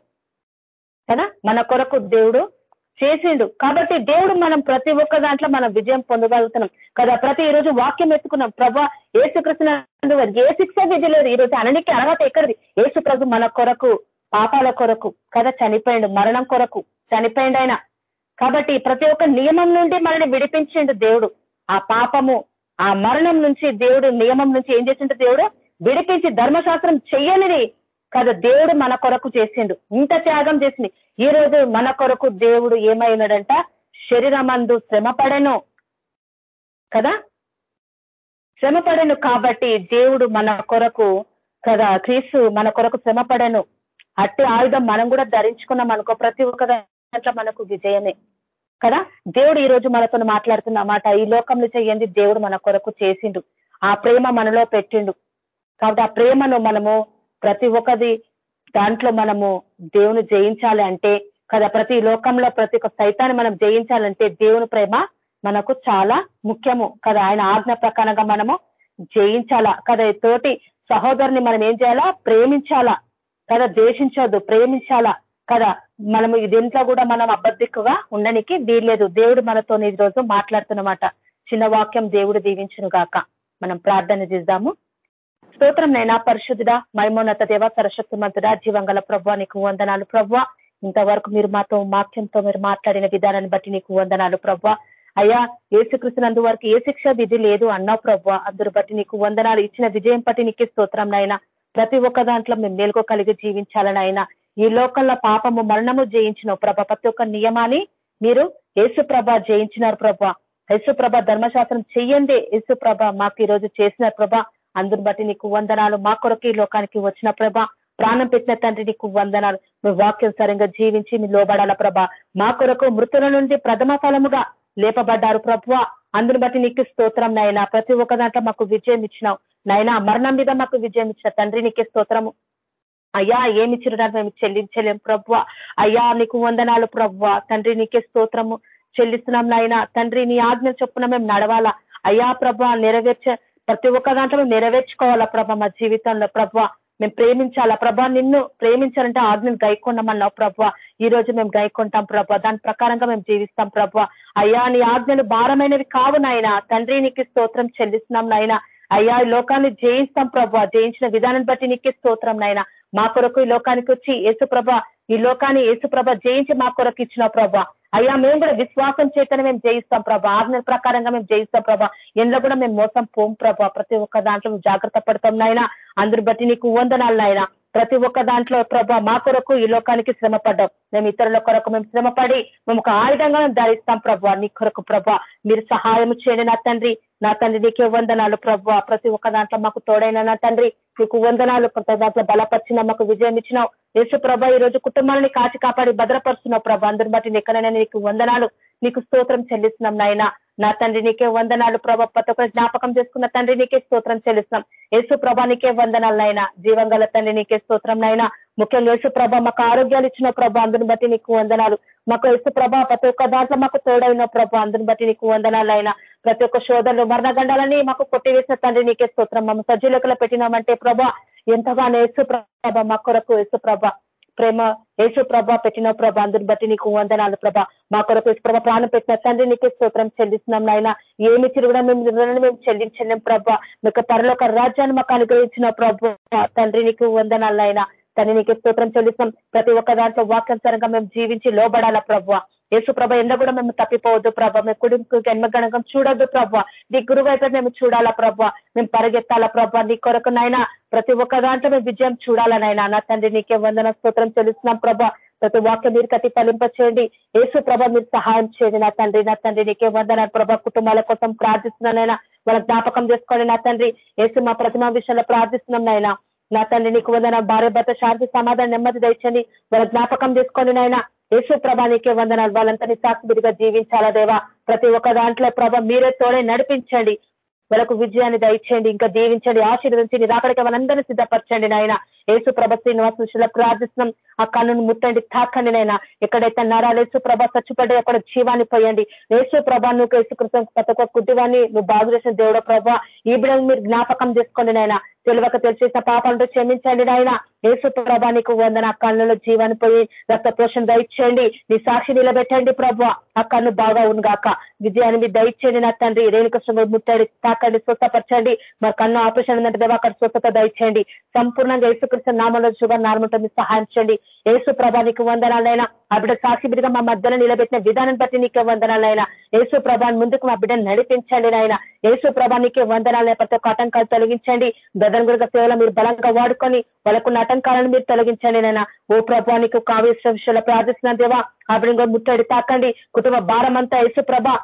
కదా? మన కొరకు దేవుడు చేసిండు. కాబట్టి దేవుడు మనం ప్రతి ఒక్క దాంట్లో మనం విజయం పొందగలుగుతున్నాం. కదా ప్రతి రోజు వాక్యం ఎత్తుకున్నాం. ప్రభా ఏసుకృష్ణ ఏ శిక్ష విధి లేదు. ఈ రోజు అననికి అర్హత ఎక్కడిది? ఏసు ప్రభు మన కొరకు పాపాల కొరకు కదా చనిపోయిండు. మరణం కొరకు చనిపోయిండు ఆయన. కాబట్టి ప్రతి ఒక్క నియమం నుండి మనల్ని విడిపించిండు దేవుడు. ఆ పాపము ఆ మరణం నుంచి దేవుడు నియమం నుంచి ఏం చేసిండు దేవుడు? విడిపించి ధర్మశాస్త్రం చెయ్యనిది కదా దేవుడు మన కొరకు చేసిండు. ఇంత త్యాగం చేసింది. ఈ రోజు మన కొరకు దేవుడు ఏమైనాడంట? శరీరమందు శ్రమపడను కదా? శ్రమపడను కాబట్టి దేవుడు మన కొరకు కదా క్రీస్తు మన కొరకు శ్రమపడను అట్టి ఆయుధం మనం కూడా ధరించుకున్నాం అనుకో ప్రతి ఒక్క దాంట్లో మనకు విజయమే. కదా? దేవుడు ఈ రోజు మనతో మాట్లాడుతున్న మాట ఈ లోకంలో చెయ్యండి దేవుడు మన కొరకు చేసిండు. ఆ ప్రేమ మనలో పెట్టిండు. కాబట్టి ఆ ప్రేమను మనము ప్రతి ఒక్కది దాంట్లో మనము దేవుని జయించాలి అంటే కదా ప్రతి లోకంలో ప్రతి ఒక్క సైతాన్ని మనం జయించాలంటే దేవుని ప్రేమ మనకు చాలా ముఖ్యము. కదా ఆయన ఆజ్ఞ ప్రకారంగా మనము జయించాలా? కదా తోటి సహోదరుని మనం ఏం చేయాలా? ప్రేమించాలా? కదా ద్వేషించొద్దు ప్రేమించాలా? కదా మనము దీంట్లో కూడా మనం అబద్ధిక్కుగా ఉండనికి వీల్లేదు. దేవుడు మనతో ఈ రోజు మాట్లాడుతున్నమాట. చిన్న వాక్యం దేవుడు దీవించును గాక మనం ప్రార్థన చేద్దాము. స్తోత్రం నైనా పరిశుద్ధుడా మైమోన్నత దేవ సరశక్తిమంతుడా జీవంగల ప్రభు నీకు వందనాలు ప్రభు ఇంతవరకు మీరు మాతో వాక్యంతో మీరు మాట్లాడిన విధానాన్ని బట్టి నీకు వందనాలు ప్రభు అయ్యా ఏసుకృష్ణందు వరకు ఏ శిక్ష విధి లేదు అన్నావు ప్రభు అందరు బట్టి నీకు వందనాలు ఇచ్చిన విజయం బట్టి నీకు స్తోత్రం నైనా. ప్రతి ఒక్క దాంట్లో మేము మేలుకో కలిగి జీవించాలని అయినా ఈ లోకంలో పాపము మరణము జయించిన ప్రభ. ప్రతి ఒక్క నియమాన్ని మీరు యేసుప్రభ జయించినారు ప్రభ యేసుప్రభ ధర్మశాస్త్రం చెయ్యండి యేసు ప్రభ మాకు ఈ రోజు చేసిన ప్రభ. అందుని బట్టి నీకు వందనాలు. మా కొరకు ఈ లోకానికి వచ్చిన ప్రభ ప్రాణం పెట్టిన తండ్రి నీకు వందనాలు. మీ వాక్యం సరంగా జీవించి మీ లోబడాల ప్రభ. మా కొరకు మృతుల నుండి ప్రథమ ఫలముగా లేపబడ్డారు ప్రభు అందుని బట్టి నీకు స్తోత్రం నాయన. ప్రతి ఒక్క దాంట్లో మాకు విజయం ఇచ్చినావు. నాయన మరణం మీద మాకు విజయం ఇచ్చిన తండ్రి నీకే స్తోత్రము. అయ్యా ఏమి చిరునాలు మేము చెల్లించలేం ప్రభు అయ్యా నీకు వందనాలు ప్రభు తండ్రి నీకే స్తోత్రము చెల్లిస్తున్నాం నాయన. తండ్రి నీ ఆజ్ఞ చొప్పున మేము నడవాలా. అయ్యా ప్రభ నెరవేర్చ ప్రతి ఒక్క దాంట్లో మేము నెరవేర్చుకోవాలా ప్రభ మా జీవితంలో ప్రభ? మేము ప్రేమించాలా ప్రభా? నిన్ను ప్రేమించాలంటే ఆజ్ఞను గైకొన్నామన్నావు ప్రభ? ఈ రోజు మేము గైకొంటాం ప్రభ. దాని ప్రకారంగా మేము జీవిస్తాం ప్రభ. అయ్యా నీ ఆజ్ఞలు భారమైనవి కావు నాయన. తండ్రి నీకు స్తోత్రం చెల్లిస్తున్నాం నాయన. అయ్యా ఈ లోకాన్ని జయిస్తాం ప్రభ. జయించిన విధానం బట్టి నీకే స్తోత్రం నాయన. మా కొరకు ఈ లోకానికి వచ్చి యేసుప్రభ ఈ లోకాన్ని యేసుప్రభ జయించి మా కొరకు ఇచ్చిన ప్రభా. అయ్యా మేము కూడా విశ్వాసం చేతనే మేము జయిస్తాం ప్రభా. ఆజ్ఞ ప్రకారంగా మేము జయిస్తాం ప్రభా. ఎందులో కూడా మేము మోసం పోం ప్రభా. ప్రతి ఒక్క దాంట్లో జాగ్రత్త పడతాం నాయన. అందరి బట్టి నీకు వందనాలు నాయన. ప్రతి ఒక్క దాంట్లో ప్రభా మా కొరకు ఈ లోకానికి శ్రమ పడ్డాం మేము ఇతరుల కొరకు మేము శ్రమపడి మేము ఒక ఆయుధంగా మేము ధరిస్తాం ప్రభా. నీ కొరకు ప్రభా. మీరు సహాయం చేయండి నా తండ్రి. నా తండ్రి నీకే వందనాలు ప్రభా. ప్రతి ఒక్క దాంట్లో మాకు తోడైన నా తండ్రి నీకు వందనాలు ప్రతి దాంట్లో బలపరిచిన మాకు విజయం ఇచ్చినావు. యేసు ప్రభా ఈ రోజు కుటుంబాలని కాచి కాపాడి భద్రపరుస్తున్నావు ప్రభా. అందరి బట్టి ఎక్కడైనా నీకు వందనాలు. నీకు స్తోత్రం చెల్లిస్తున్నాం నాయన. నా తండ్రి నీకే వందనాలు ప్రభా. ప్రతి ఒక్కరు జ్ఞాపకం చేసుకున్న తండ్రి నీకే స్తోత్రం చెల్లిస్తున్నాం. యేసు ప్రభా నీకే వందనాలు నాయన. జీవం గల తండ్రి నీకే స్తోత్రం నాయన. ముఖ్యంగా యేసు ప్రభ మాకు ఆరోగ్యాలు ఇచ్చిన ప్రభా. అందుని బట్టి నీకు వందనాలు. మాకు యేసు ప్రభ ప్రతి ఒక్క దాంట్లో మాకు తోడైన ప్రభా. అందుని బట్టి నీకు వందనాలు అయినా ప్రతి ఒక్క శోధనలు మరణగండాలని మాకు కొట్టివేసిన తండ్రి నీకే స్తోత్రం. మమ్మ సజ్జులకులో పెట్టినామంటే ప్రభా ఎంతగానో యేసు ప్రభ మా కొరకు యేసు ప్రభ. ప్రేమ యేసు ప్రభ పెట్టిన ప్రభ అందుని బట్టి నీకు వందనాలు ప్రభ. మా కొరకు యేసు ప్రభ ప్రాణం పెట్టిన తండ్రి నీకే స్తోత్రం చెల్లిస్తున్నాం నాయన. ఏమి తిరుగుడా మేము రుణాన్ని మేము చెల్లించలేం ప్రభ. మీకు పరలోక రాజ్యాన్ని మాకు అనుగ్రహించిన ప్రభు తండ్రి నీకు వందనాలు అయినా తండ్రి నీకు స్తోత్రం చెల్లిస్తాం ప్రతి ఒక్క దాంట్లో వాక్యానుసారంగా మేము జీవించి లోబడాలా ప్రభు. యేసు ప్రభ ఎండ కూడా మేము తప్పిపోవద్దు ప్రభ. మేము కుటుంబ జన్మగణకం చూడొద్దు ప్రభ. నీ గురువు మేము చూడాలా ప్రభ. మేము పరిగెత్తాలా ప్రభ. నీ కొరకు నైనా ప్రతి ఒక్క దాంట్లో మేము విజయం చూడాలనైనా. నా తండ్రి నీకే వందన స్తోత్రం చెల్లిస్తున్నాం ప్రభ. ప్రతి వాక్యం మీరు కట్టి ఫలింప చేయండి యేసు ప్రభ మీరు సహాయం చేయండి. నా తండ్రి నా తండ్రి నీకే వందన ప్రభ. కుటుంబాల కోసం ప్రార్థిస్తున్నానైనా వాళ్ళ జ్ఞాపకం చేసుకోండి నా తండ్రి. యేసు మా ప్రతిమా విషయంలో ప్రార్థిస్తున్నాం నాయన. నా తండ్రి నీకు వందన భార్య భర్త శాంతి సమాధానం నెమ్మది తెచ్చండి వాళ్ళ జ్ఞాపకం చేసుకోండి నాయన. యేసు ప్రభానికే వందనాలు. వాళ్ళంతా నిస్సాక్షిగా జీవించాలా దేవా? ప్రతి ఒక్క దాంట్లో ప్రభ మీరే తోడే నడిపించండి. వాళ్ళకు విజయాన్ని దయచేయండి ఇంకా దీవించండి ఆశీర్వదించి నిరాకడికి మనందరినీ సిద్ధపరచండి నాయన. యేసు ప్రభ శ్రీనివాస విషయంలో ప్రార్థిస్తున్నాం ఆ కన్నును ముట్టండి తాకండి నైనా ఎక్కడైతే నరాలు యేసు ప్రభ చచ్చిపడ్డ అక్కడ జీవాన్ని పోయండి. యేసు ప్రభ నువ్వు యేసుకృతం ప్రతి ఒక్క కుటుంబాన్ని నువ్వు బాగు చేసిన దేవుడు ప్రభ? ఈ బిడ్డను మీరు జ్ఞాపకం చేసుకోండి నాయన. తెలివక తెలిసేసిన పాపాలతో క్షమించండి నాయన. యేసు ప్రభా నీకు వందన కళ్ళలో జీవన పోయి రక్త పోషణ దయచేయండి. నీ సాక్షి నిలబెట్టండి ప్రభు. ఆ కన్ను బాగా ఉంగాక విజయాన్ని మీరు దయచేయండి నా తండ్రి. రేణుకృష్ణ ముట్టండి తాకండి స్వస్థపరచండి. మరి కన్ను ఆపరేషన్ ఉందంటే అక్కడ స్వస్థత దయచేయండి. సంపూర్ణంగా యేసుకృష్ణ నామంలో షుగర్ నార్మల్ మీరు సహాయం చేయండి. యేసు ప్రభా నీకు వందనాలైనా ఆ బిడ్డ సాక్షి బిడ్డగా మా మధ్యలో నిలబెట్టిన విధానం బట్టి నీకే వందనాలైనా యేసు ప్రభాని ముందుకు మా బిడ్డను నడిపించండి నాయన. యేసు ప్రభా నీకే వందనాలైన ప్రతి ఒక్క ఆటంకాలు తొలగించండి. గదన గురిక సేవలో మీరు బలంగా వాడుకొని వాళ్ళకున్న ఆటంకాలను మీరు తొలగించండి నాయన. ఓ ప్రభానికి నీకు కావేశ్వర విషయంలో ప్రార్థిస్తున్న దేవా. ఆ ముట్టడి తాకండి. కుటుంబ భారం అంతా యేసు ప్రభ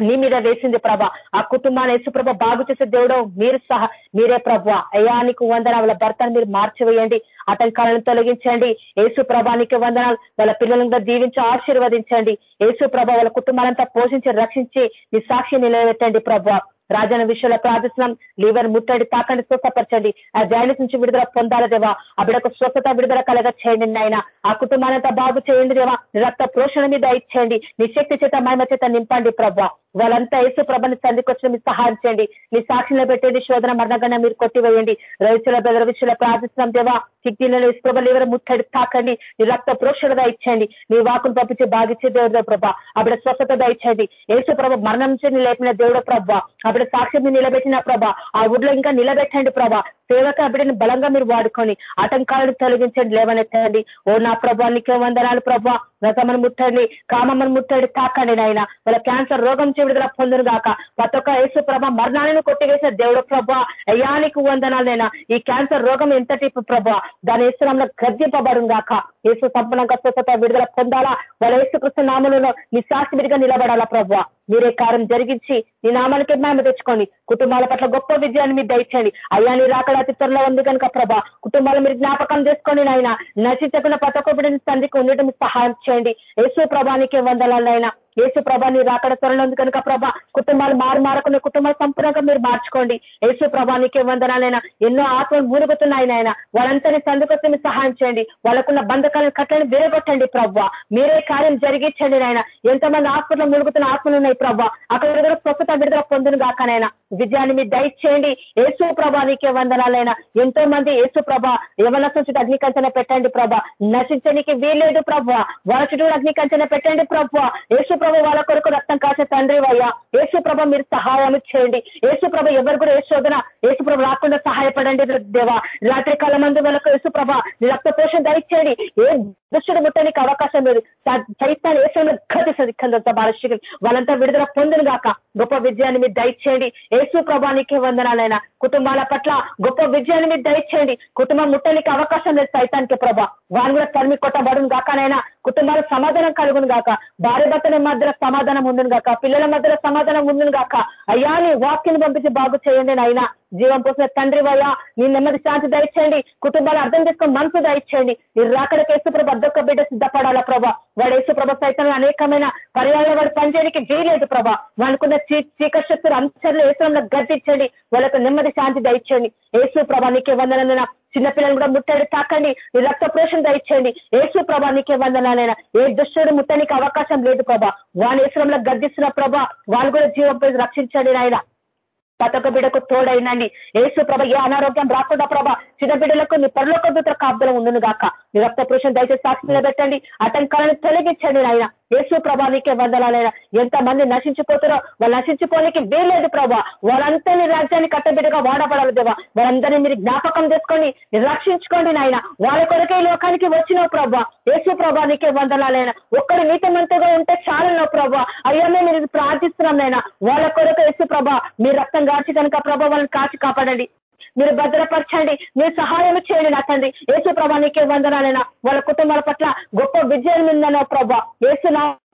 నీ మీద వేసింది ప్రభ. ఆ కుటుంబాన్ని యేసుప్రభ బాగు చేసే దేవుడు మీరు సహా మీరే ప్రభ. అయానికి వందన వాళ్ళ భర్తను మీరు మార్చివేయండి. ఆటంకాలను తొలగించండి. యేసు ప్రభానికి వందనాలు. వాళ్ళ పిల్లలంతా దీవించి ఆశీర్వదించండి. యేసు ప్రభ వాళ్ళ కుటుంబాలంతా పోషించి రక్షించి మీ సాక్షి నిలబెట్టండి ప్రభ. రాజన విషయంలో ప్రార్థిస్తున్నాం. లీవర్ ముట్టడి తాకండి స్వస్థపరచండి. ఆ జాయింట్స్ నుంచి విడుదల పొందాల దేవా. ఆ బిడకు స్వస్థత విడుదల కలగ చేయండి నాయన. ఆ కుటుంబానంతా బాగు చేయండి దేవా. రక్త పోషణ మీద ఇచ్చేయండి నీ శక్తి చేత మహిమ చేత నింపండి ప్రభావ వాళ్ళంతా యేసు ప్రభని వచ్చిన మీరు సహాయం చేయండి. మీ సాక్షిలో పెట్టండి శోధన మరణగణ మీరు కొట్టివేయండి. రైతుల బెదర విషయంలో ప్రార్థిస్తున్నాం దేవా కిడ్నీలలో ప్రభలు ఎవరు ముట్టడి తాకండి. నీ రక్త ప్రోక్షణగా ఇచ్చండి నీ వాకును పంపించి బాధించే దేవుడు ప్రభా. అప్పుడు స్వస్థత ఇచ్చండి యేసు ప్రభ మరణం నుంచి లేపిన దేవుడు ప్రభ. అప్పుడు సాక్ష్యం నిలబెట్టిన ప్రభ. ఆ ఊర్లో ఇంకా నిలబెట్టండి ప్రభా. సేవక అప్పుడిని బలంగా మీరు వాడుకొని ఆటంకాలను తొలగించండి లేవనెత్తండి. ఓ నా ప్రభా నీకే వందనాలు ప్రభా. రథమని ముట్టండి కామమ్మని ముట్టండి తాకండి నాయన. వాళ్ళ క్యాన్సర్ రోగం చెవిడుదల పొందును గాక ప్రతి ఒక్క యేసు ప్రభ మరణాలను కొట్టివేసిన దేవుడు ప్రభా అయ్యానికి వందనాలైనా ఈ క్యాన్సర్ రోగం ఎంతటి ప్రభా? దాని ఇస్తున్న గద్దింపబడు గాక యేసు సంపూర్ణంగా స్వచ్ఛత విడుదల పొందాలా? వాళ్ళ యేసుకృష్ణ నామలను మీ శాస్త్రిగా నిలబడాలా ప్రభావ? మీరే కార్యం జరిగించి నీ నామానికి మేము తెచ్చుకోండి కుటుంబాల పట్ల గొప్ప విజయాన్ని మీరు దయచేయండి. అయ్యా నీ రాకడ అతి త్వరలో ఉంది కనుక ప్రభా కుటుంబాలు మీరు జ్ఞాపకం చేసుకొని నాయన నశించకుండా ప్రతి ఒక్క తండ్రికి ఉండటం సహాయం చేయండి. యేసు ప్రభానికి వందనాలైనా యేసు ప్రభా నీ రాకడ త్వరలో ఉంది కనుక ప్రభా కుటుంబాలు మారు మారకుండా కుటుంబాలు సంపూర్ణంగా మీరు మార్చుకోండి. యేసు ప్రభానికి వందనాలైనా ఎన్నో ఆత్మలు మూలుగుతున్నాయి నాయన. వాళ్ళంతని సందుకొచ్చి మీరు సహాయం చేయండి. వాళ్ళకున్న బంధకాలను కట్టలను విరగొట్టండి ప్రవ్వ. మీరే కార్యం జరిగించండి నాయన. ఎంతమంది హాస్పిటల్ ములుగుతున్న ఆత్మలు ఉన్నాయి ప్రవ్వ. అక్కడ కూడా స్వస్థత విడుదల పొందును కాకనైనా విజయాన్ని మీరు దయచేయండి. యేసు ప్రభా నీకే వందనాలైనా ఎంతో మంది యేసు ప్రభ యవన అగ్నికంచన పెట్టండి ప్రభ నశించడానికి వీల్లేదు ప్రభ వాళ్ళ చుట్టూ అగ్నికంచన పెట్టండి ప్రభ యేసు ప్రభ వాళ్ళ కొరకు రక్తం కాసే తండ్రి అయ్యా యేసు ప్రభ మీరు సహాయం చేయండి. యేసు ప్రభ ఎవరు కూడా ఏ యేసు ప్రభ రాకుండా సహాయపడండి దేవా. రాత్రి కాలం మందు వాళ్ళకు యేసు ప్రభ రక్త పోషణ దయచేయండి. ఏ దుష్టుడు ముట్టడానికి అవకాశం లేదు. చైతాన్ని ఏసంలో గతి కిందంత బాలశ్రీ వాళ్ళంతా విడుదల పొందును గాక గొప్ప విజయాన్ని మీరు దయచేయండి. యేసు ప్రభానికి వందనాలైనా. కుటుంబాల పట్ల గొప్ప విజయాన్ని మీరు దయచేయండి. కుటుంబం ముట్టలికి అవకాశం లేదు సైతానికి ప్రభా. వారిని కూడా తరిమి కొట్టబడును కాకనైనా కుటుంబాల సమాధానం కలుగును గాక. భార్య భర్తల మధ్యలో సమాధానం ఉండును గాక. పిల్లల మధ్యలో సమాధానం ఉండును గాక. అయ్యా నీ వాక్యం పంపించి బాగు చేయండి నాయన. జీవం పోసిన తండ్రి వల్ల నీ నెమ్మది శాంతి దయచేయండి. కుటుంబాలు అర్థం చేసుకుని మనసు దయచేయండి. నీ రాకడ కేసుప్రభ అద్దొక్క బిడ్డ సిద్ధపడాలా ప్రభా? వాడు యేసుప్రభ సైతం అనేకమైన పర్యావరణ వాడు పనిచేయడానికి వీలేదు ప్రభా. వాడుకున్న చీక శక్తులు అంశాలు యేసులో గద్దించండి. వాళ్ళకు నెమ్మది శాంతి దయచేయండి. ఏసు ప్రభా నీకే చిన్నపిల్లలు కూడా ముట్టడి తాకండి. మీ రక్త ప్రోషణ దయచేయండి. ఏసు ప్రభా నీకే వందనాలైనా ఏ దుష్టుడు ముట్టనికి అవకాశం లేదు ప్రభా. వాళ్ళ ఏసులంలో గద్దిస్తున్న ప్రభా వాళ్ళు కూడా జీవం రక్షించండి నాయన. ప్రతి బిడకు తోడైనండి. ఏసు ప్రభ ఏ అనారోగ్యం రాకుండా ప్రభ చిన్న బిడ్డలకు నీ పరలోక దూత కాపుదలం ఉండును గాక నీ రక్త పురుషం దయచేసి సాక్షి నిలబెట్టండి ఆటంకాలను తొలగించండి నాయన. యేసు ప్రభా నీకే వందలాలైనా ఎంత మంది నశించిపోతారో వాళ్ళు నశించిపోనికి వీల్లేదు ప్రభా. వాళ్ళంతా నీ రాజ్యాన్ని కట్టబిడ్డగా వాడబడాలి దేవా. వాళ్ళందరినీ మీరు జ్ఞాపకం చేసుకొని రక్షించుకోండి నాయన. వాళ్ళ కొరకే ఈ లోకానికి వచ్చినావు ప్రభా. యేసు ప్రభా నీకే వందలాలైనా ఒక్కడు నీతిమంతుగా ఉంటే చాలన్నావు ప్రభా. అయ్యా మేము ప్రార్థిస్తున్నాం నాయన. వాళ్ళ కొరకు యేసు ప్రభా మీ రక్తం కాచి కనుక ప్రభా వాళ్ళని కాచి కాపాడండి. మీరు భద్రపరచండి మీరు సహాయం చేయండి నా తండ్రి. యేసు ప్రభా నీకే వందనాలైనా వాళ్ళ కుటుంబాల పట్ల గొప్ప విజయం ఉందన్న ప్రభా.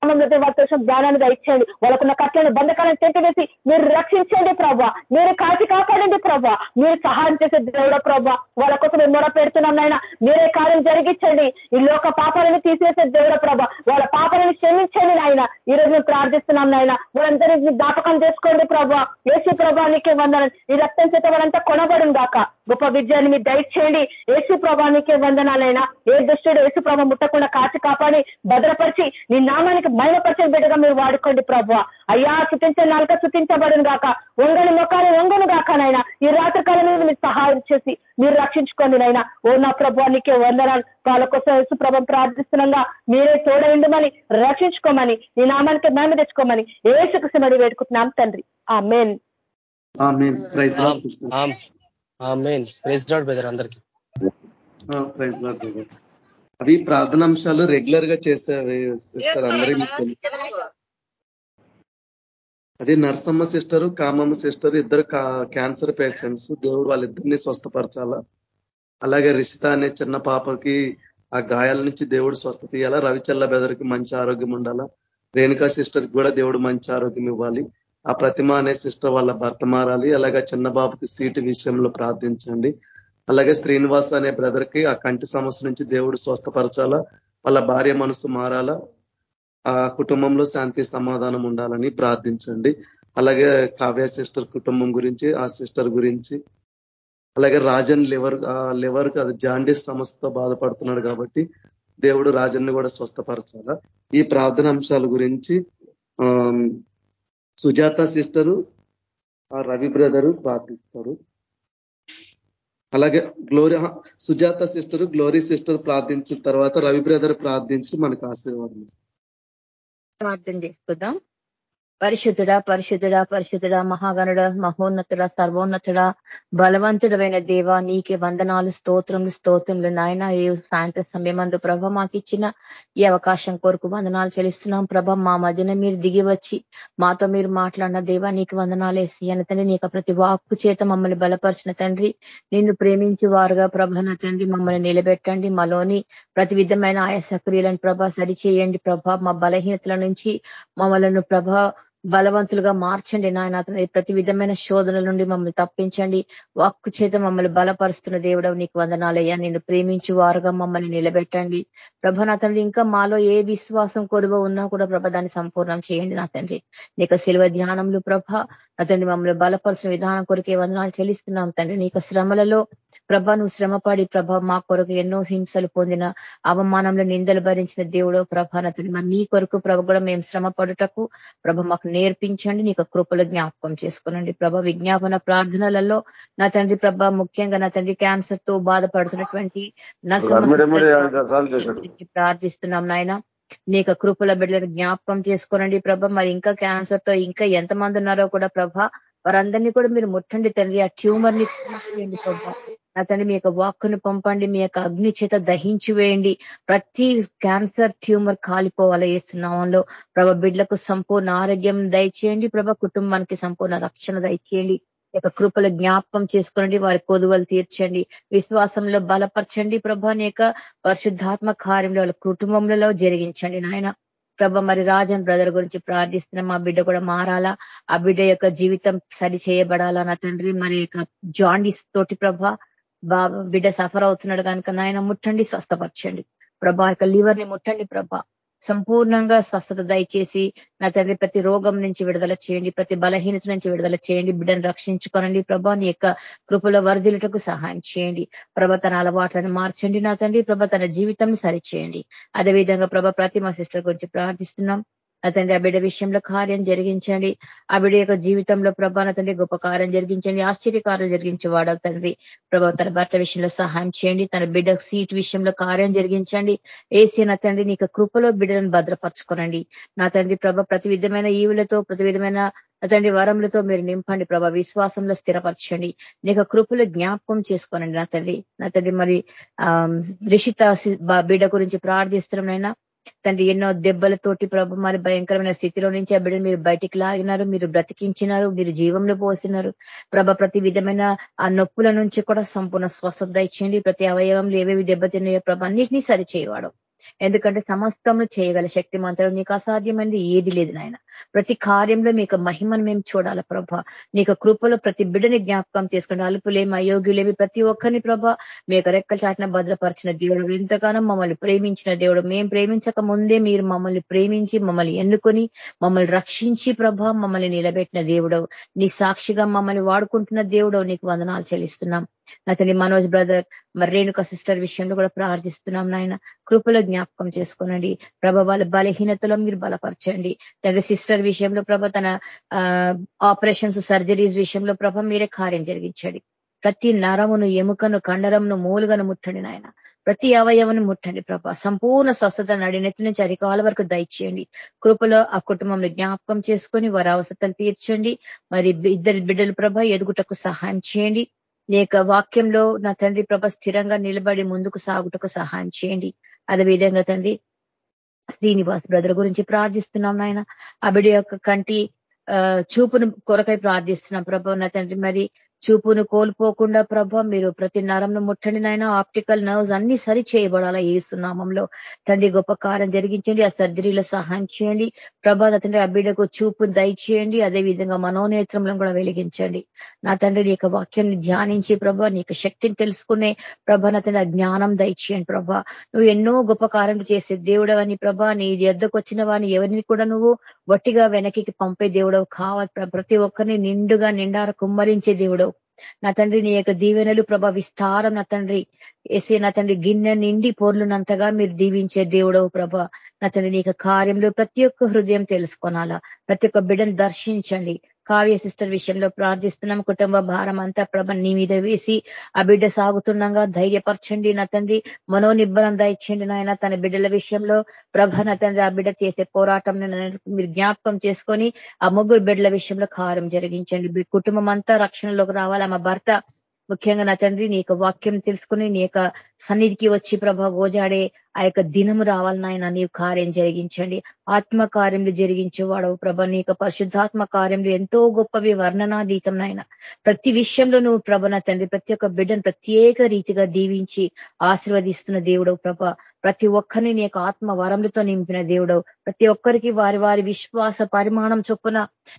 యేసు వాళ్ళ కోసం జ్ఞానాన్ని దయచేయండి. వాళ్ళకున్న కట్లను బంధకాలను తెంపివేసి మీరు రక్షించండి ప్రభా. మీరు కాచి కాపాడండి ప్రభా. మీరు సహాయం చేసే దేవుడ ప్రభా. వాళ్ళ కోసం మేము మొర పెడుతున్నాం నాయన. మీరే కార్యం జరిగించండి. ఈ లోక పాపాలను తీసేసే దేవుడ ప్రభా. వాళ్ళ పాపాలను క్షమించండి నాయన. ఈ రోజు మేము ప్రార్థిస్తున్నాం నాయన. వాళ్ళందరినీ జ్ఞాపకం చేసుకోండి ప్రభా. ఏసు ప్రభానికే వందనం ఈ రక్తం చేత వాళ్ళంతా కొనబడును గాక. గొప్ప విజయాన్ని మీరు దయచేయండి. ఏసు ప్రభానికే వందనాలైనా ఏ దుష్టుడు ఏసు ప్రభ ముట్టకుండా కాచి కాపాడి భద్రపరిచి నీ నామానికి మైనపరిచిన బిడ్డగా మీరు వాడుకోండి ప్రభు. అయ్యా శుతించే నాలుక శుతించబడును గాక. వంగని మొక్కని వంగను గాక నైనా ఈ రాత్రి కాలం మీద మీరు సహాయం చేసి మీరు రక్షించుకోండి నైనా ఓ నా ప్రభు నీకే వందనాలు. వాళ్ళ కోసం యేసు ప్రభం ప్రార్థిస్తున్నాగా. మీరే తోడైండమని రక్షించుకోమని నీ నామానికి మేము తెచ్చుకోమని ఏసుకు సిమడి వేడుకుంటున్నాం తండ్రి. ఆ మెయిన్ అందరికి అవి ప్రార్థనాంశాలు రెగ్యులర్గా చేసేవి సిస్టర్ అందరికీ మీకు తెలుసు. అదే నర్సమ్మ సిస్టర్ కామమ్మ సిస్టర్ ఇద్దరు క్యాన్సర్ పేషెంట్స్ దేవుడు వాళ్ళిద్దరిని స్వస్థపరచాలా? అలాగే రిషిత అనే చిన్న పాపకి ఆ గాయాల నుంచి దేవుడు స్వస్థత ఇవ్వాలా రవిచల్ల బెదరికి మంచి ఆరోగ్యం ఉండాలా? రేణుకా సిస్టర్ కూడా దేవుడు మంచి ఆరోగ్యం ఇవ్వాలి. ఆ ప్రతిమ అనే సిస్టర్ వాళ్ళ భర్త మారాలి. అలాగే చిన్న బాబుకి సీటు విషయంలో ప్రార్థించండి. అలాగే శ్రీనివాస్ అనే బ్రదర్కి ఆ కంటి సమస్య నుంచి దేవుడు స్వస్థపరచాలా? వాళ్ళ భార్య మనసు మారాలా? ఆ కుటుంబంలో శాంతి సమాధానం ఉండాలని ప్రార్థించండి. అలాగే కావ్య సిస్టర్ కుటుంబం గురించి ఆ సిస్టర్ గురించి అలాగే రాజన్ లివర్ లివర్ అది జాండీస్ సమస్యతో బాధపడుతున్నాడు కాబట్టి దేవుడు రాజన్ని కూడా స్వస్థపరచాలా? ఈ ప్రార్థన అంశాల గురించి సుజాత సిస్టరు రవి బ్రదరు ప్రార్థిస్తారు. అలాగే Glory Sujatha sister Glory sister ప్రార్థించిన తర్వాత రవి బ్రదర్ ప్రార్థించి మనకు ఆశీర్వాదం ప్రార్థన చేసుకుందాం. పరిశుద్ధుడ పరిశుద్ధుడ పరిశుద్ధుడ మహాగణుడ మహోన్నతుడ సర్వోన్నతుడ బలవంతుడమైన దేవ నీకే వందనాలు స్తోత్రములు స్తోత్రములు నాయన. ఈ సాయంత్రం సమయమందు ప్రభ మాకిచ్చిన ఈ అవకాశం కొరకు వందనాలు చెల్లిస్తున్నాం. ప్రభ మా మధ్యన మీరు దిగి వచ్చి మాతో మీరు మాట్లాడిన దేవ నీకు వందనాలు. వేసి అని తండ్రి నీకు ప్రతి వాక్కు చేత మమ్మల్ని బలపరిచిన తండ్రి నిన్ను ప్రేమించి వారుగా ప్రభన తండ్రి మమ్మల్ని నిలబెట్టండి. మాలోని ప్రతి విధమైన ఆయా సక్రియలను ప్రభ సరిచేయండి. ప్రభ మా బలహీనతల నుంచి మమ్మలను ప్రభ బలవంతులుగా మార్చండి నాయన. అతను ప్రతి విధమైన శోధనల నుండి మమ్మల్ని తప్పించండి. వాక్కు చేత మమ్మల్ని బలపరుస్తున్న దేవుడవు నీకు వందనాలయ్యా నిన్ను ప్రేమించు వారుగా మమ్మల్ని నిలబెట్టండి. ప్రభ నా తండ్రి ఇంకా మాలో ఏ విశ్వాసం కొదువ ఉన్నా కూడా ప్రభ దాన్ని సంపూర్ణం చేయండి నా తండ్రి. నీకు శిల్వ ధ్యానంలో ప్రభ అతన్ని మమ్మల్ని బలపరుచిన విధానం కొరకే వందనాలు చెల్లిస్తున్నాం తండ్రి. నీకు శ్రమలలో ప్రభ నువ్వు శ్రమపడి ప్రభ మా కొరకు ఎన్నో హింసలు పొందిన అవమానంలో నిందలు భరించిన దేవుడో ప్రభ మరి నీ కొరకు ప్రభ కూడా మేము శ్రమ పడుటకు ప్రభ మాకు నేర్పించండి నీకు కృపలు జ్ఞాపకం చేసుకునండి ప్రభ. విజ్ఞాపన ప్రార్థనలలో నా తండ్రి ప్రభ ముఖ్యంగా నా తండ్రి క్యాన్సర్తో బాధపడుతున్నటువంటి ప్రార్థిస్తున్నాం నాయన. నీకు కృపల బిడ్డలను జ్ఞాపకం చేసుకోనండి ప్రభ. మరి ఇంకా క్యాన్సర్తో ఇంకా ఎంతమంది ఉన్నారో కూడా ప్రభ వారందరినీ కూడా మీరు ముట్టండి తండ్రి ఆ ట్యూమర్ని ప్రభా. నా తండ్రి మీ యొక్క వాక్కును పంపండి మీ యొక్క అగ్ని చేత దహించి వేయండి. ప్రతి క్యాన్సర్ ట్యూమర్ కాలిపోవాలి వేస్తున్నామంలో ప్రభ బిడ్లకు సంపూర్ణ ఆరోగ్యం దయచేయండి ప్రభ. కుటుంబానికి సంపూర్ణ రక్షణ దయచేయండి. యొక్క కృపలు జ్ఞాపకం చేసుకోండి వారి కొదువలు తీర్చండి. విశ్వాసంలో బలపరచండి ప్రభా. యొక్క పరిశుద్ధాత్మ కార్యంలో వాళ్ళ కుటుంబంలో జరిగించండి నాయన. ప్రభ మరి రాజన్ బ్రదర్ గురించి ప్రార్థిస్తున్నాం మా బిడ్డ కూడా మారాలా? ఆ బిడ్డ యొక్క జీవితం సరి చేయబడాలా? నా తండ్రి మరి యొక్క జాండీస్ తోటి ప్రభ బిడ్డ సఫర్ అవుతున్నాడు కనుక నాయన ముట్టండి స్వస్థపరచండి. ప్రభా యొక్క లివర్ని ముట్టండి ప్రభ. సంపూర్ణంగా స్వస్థత దయచేసి నా తండ్రి ప్రతి రోగం నుంచి విడుదల చేయండి ప్రతి బలహీనత నుంచి విడుదల చేయండి. బిడ్డను రక్షించుకోనండి. ప్రభా నీ యొక్క కృపలో వర్జులటకు సహాయం చేయండి. ప్రభ తన అలవాట్లను మార్చండి నా తండ్రి. ప్రభ తన జీవితం సరిచేయండి. అదేవిధంగా ప్రభ ప్రతి మా సిస్టర్ గురించి ప్రార్థిస్తున్నాం. అతండి ఆ బిడ్డ విషయంలో కార్యం జరిగించండి. ఆ బిడ్డ యొక్క జీవితంలో ప్రభా తండ్రి గొప్ప కార్యం జరిగించండి. ఆశ్చర్యకార్యం జరిగించేవాడు తండ్రి. ప్రభావ తన భర్త విషయంలో సహాయం చేయండి. తన బిడ్డ సీట్ విషయంలో కార్యం జరిగించండి. ఏసీ నా తండ్రి నీకు కృపలో బిడ్డలను భద్రపరచుకోనండి. నా తండ్రి ప్రభ ప్రతి విధమైన ఈవులతో ప్రతి విధమైన తండ్రి వరములతో మీరు నింపండి ప్రభా. విశ్వాసంలో స్థిరపరచండి. నీకు కృపలు జ్ఞాపకం చేసుకోనండి నా తండ్రి. నా తండ్రి మరి ఆ రిషిత బిడ్డ గురించి ప్రార్థిస్తున్నాం తండ్రి ఎన్నో దెబ్బలతోటి ప్రభు మరి భయంకరమైన స్థితిలో నుంచి ఆ బిడ్డను మీరు బయటికి లాగినారు మీరు బ్రతికించినారు మీరు జీవంలో పోసినారు. ప్రభ ప్రతి విధమైన ఆ నొప్పుల నుంచి కూడా సంపూర్ణ స్వస్థత ఇచ్చేయండి ప్రతి అవయవంలో ఏవేవి దెబ్బతిన్నాయో ప్రభ అన్నింటినీ సరిచేయవాడు. ఎందుకంటే సమస్తము చేయగల శక్తి మంత్రం నీకు అసాధ్యమైనది ఏది లేదు నాయన. ప్రతి కార్యంలో మీకు మహిమను మేము చూడాలి ప్రభ. నీకు కృపలో ప్రతి బిడ్డని జ్ఞాపకం చేసుకుని అలుపులేమి అయోగ్యులేమి ప్రతి ఒక్కరిని ప్రభ మీకు రెక్కల చాటిన భద్రపరిచిన దేవుడు. ఎంతగానో మమ్మల్ని ప్రేమించిన దేవుడు. మేము ప్రేమించక ముందే మీరు మమ్మల్ని ప్రేమించి మమ్మల్ని ఎన్నుకొని మమ్మల్ని రక్షించి ప్రభ మమ్మల్ని నిలబెట్టిన దేవుడవు నీ సాక్షిగా మమ్మల్ని వాడుకుంటున్న దేవుడవు నీకు వందనాలు చెల్లిస్తున్నాం. అతని మనోజ్ బ్రదర్ మరి రేణుక సిస్టర్ విషయంలో కూడా ప్రార్థిస్తున్నాం నాయన. కృపలో జ్ఞాపకం చేసుకోనండి. ప్రభ వాళ్ళ బలహీనతలో మీరు బలపరచండి. తండ్రి సిస్టర్ విషయంలో ప్రభ తన ఆపరేషన్స్ సర్జరీస్ విషయంలో ప్రభ మీరే కార్యం జరిగించండి. ప్రతి నరమును ఎముకను కండరమును మూలుగను ముట్టండి నాయన. ప్రతి అవయవను ముట్టండి ప్రభ. సంపూర్ణ స్వస్థత నడినెత్తి నుంచి అరికాల వరకు దయచేయండి. కృపలో ఆ కుటుంబంలో జ్ఞాపకం చేసుకొని వారి అవసరతలు తీర్చండి. మరి ఇద్దరు బిడ్డలు ప్రభ ఎదుగుటకు సహాయం చేయండి. నీ వాక్యంలో నా తండ్రి ప్రభ స్థిరంగా నిలబడి ముందుకు సాగుటకు సహాయం చేయండి. అదేవిధంగా తండ్రి శ్రీనివాస్ బ్రదర్ గురించి ప్రార్థిస్తున్నాం నాయన. ఆ బిడ్డ యొక్క కంటి చూపును కొరకై ప్రార్థిస్తున్నాం ప్రభ నా తండ్రి. మరి చూపును కోల్పోకుండా ప్రభ మీరు ప్రతి నరంను ముట్టండి నాయన. ఆప్టికల్ నర్వ్స్ అన్ని సరి చేయబడాలా ఏసునామంలో తండ్రి గొప్ప కార్యం జరిగించండి. ఆ సర్జరీలో సహాయం చేయండి. ప్రభా తండ్రి ఆ బిడ్డకు చూపు దయచేయండి. అదే విధంగా మనోనేత్రంలో కూడా వెలిగించండి. నా తండ్రి నీ యొక్క వాక్యాన్ని ధ్యానించి ప్రభ నీ శక్తిని తెలుసుకునే ప్రభ నా తండ్రి జ్ఞానం దయచేయండి ప్రభ. నువ్వు ఎన్నో గొప్ప కార్యం చేసే దేవుడవని ప్రభ నీ ఎద్దకు వచ్చిన వాని ఎవరిని కూడా నువ్వు వట్టిగా వెనక్కి పంపే దేవుడవు కావాలి ప్రతి ఒక్కరిని నిండుగా నిండార కుమ్మరించే దేవుడవు నా తండ్రి నీ యొక్క దీవెనలు ప్రభ విస్తారం నా తండ్రి. ఎసే నా తండ్రి గిన్నె నిండి పోర్లునంతగా మీరు దీవించే దేవుడవు ప్రభ. నా తండ్రి నీ కార్యంలో ప్రతి ఒక్క హృదయం తెలుసుకోనాలా. ప్రతి ఒక్క బిడ్డను దర్శించండి. కావ్య సిస్టర్ విషయంలో ప్రార్థిస్తున్నాం. కుటుంబ భారం అంతా ప్రభ నీ మీద వేసి ఆ బిడ్డ సాగుతుండగా ధైర్యపరచండి నా తండ్రి. మనోనిబ్బరం దయచండి నాయన. తన బిడ్డల విషయంలో ప్రభ నా తండ్రి ఆ బిడ్డ చేసే పోరాటం మీరు జ్ఞాపకం చేసుకొని ఆ ముగ్గురు బిడ్డల విషయంలో కారం జరిగించండి. కుటుంబం అంతా రక్షణలోకి రావాలి. ఆమె భర్త ముఖ్యంగా నా తండ్రి నీ యొక్క వాక్యం తెలుసుకుని నీ యొక్క సన్నిధికి వచ్చి ప్రభ గోజాడే ఆ యొక్క దినము రావాలి నాయన నీవు కార్యం జరిగించండి. ఆత్మ కార్యములు జరిగించేవాడవు ప్రభ. నీ యొక్క పరిశుద్ధాత్మ కార్యములు ఎంతో గొప్పవి వర్ణనాతీతం నాయన. ప్రతి విషయంలో నువ్వు ప్రభన తండ్రి ప్రతి ఒక్క బిడ్డను ప్రత్యేక రీతిగా దీవించి ఆశీర్వదిస్తున్న దేవుడవు ప్రభ. ప్రతి ఒక్కరిని నీ యొక్క ఆత్మ వరములతో నింపిన దేవుడవు. ప్రతి ఒక్కరికి వారి వారి విశ్వాస పరిమాణం చొప్పున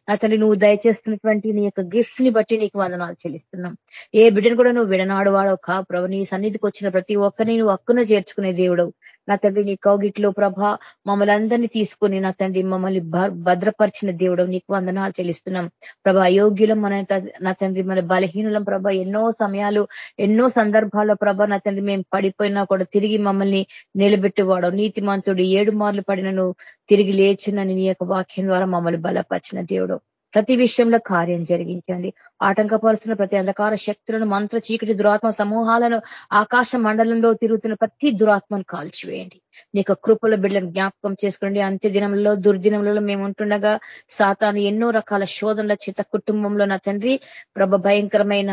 నా తండ్రి నువ్వు దయచేస్తున్నటువంటి నీ యొక్క గిఫ్ట్స్ని బట్టి నీకు వందనాలు చెల్లిస్తున్నాం. ఏ బిడ్డను కూడా నువ్వు విడనాడు వాడవు కా ప్రభు. నీ సన్నిధికి వచ్చిన ప్రతి ఒక్కరిని నువ్వు అక్కున చేర్చుకునే దేవుడవు. నా తండ్రి నీ కౌగిట్లో ప్రభ మమ్మల్ని అందరినీ తీసుకుని నా తండ్రి మమ్మల్ని భద్రపరిచిన దేవుడు నీకు వందనాలు చెల్లిస్తున్నాం. ప్రభ అయోగ్యులం మన నా తండ్రి మన బలహీనులం ప్రభ ఎన్నో సమయాలు ఎన్నో సందర్భాల్లో ప్రభ నా తండ్రి మేము పడిపోయినా కూడా తిరిగి మమ్మల్ని నిలబెట్టేవాడు. నీతిమంతుడు ఏడు మార్లు పడినను తిరిగి లేచునని నీ యొక్క వాక్యం ద్వారా మమ్మల్ని బలపరిచిన దేవుడు. ప్రతి విషయంలో కార్యం జరిగించండి. ఆటంకపరుస్తున్న ప్రతి అంధకార శక్తులను మంత్ర చీకటి దురాత్మ సమూహాలను ఆకాశ మండలంలో తిరుగుతున్న ప్రతి దురాత్మను కాల్చివేయండి. నీకు కృపల బిడ్డలను జ్ఞాపకం చేసుకోండి. అంత్య దినంలో దుర్దినంలో మేము ఉంటుండగా సాతాను ఎన్నో రకాల శోధనల చేత కుటుంబంలో నా తండ్రి ప్రభ భయంకరమైన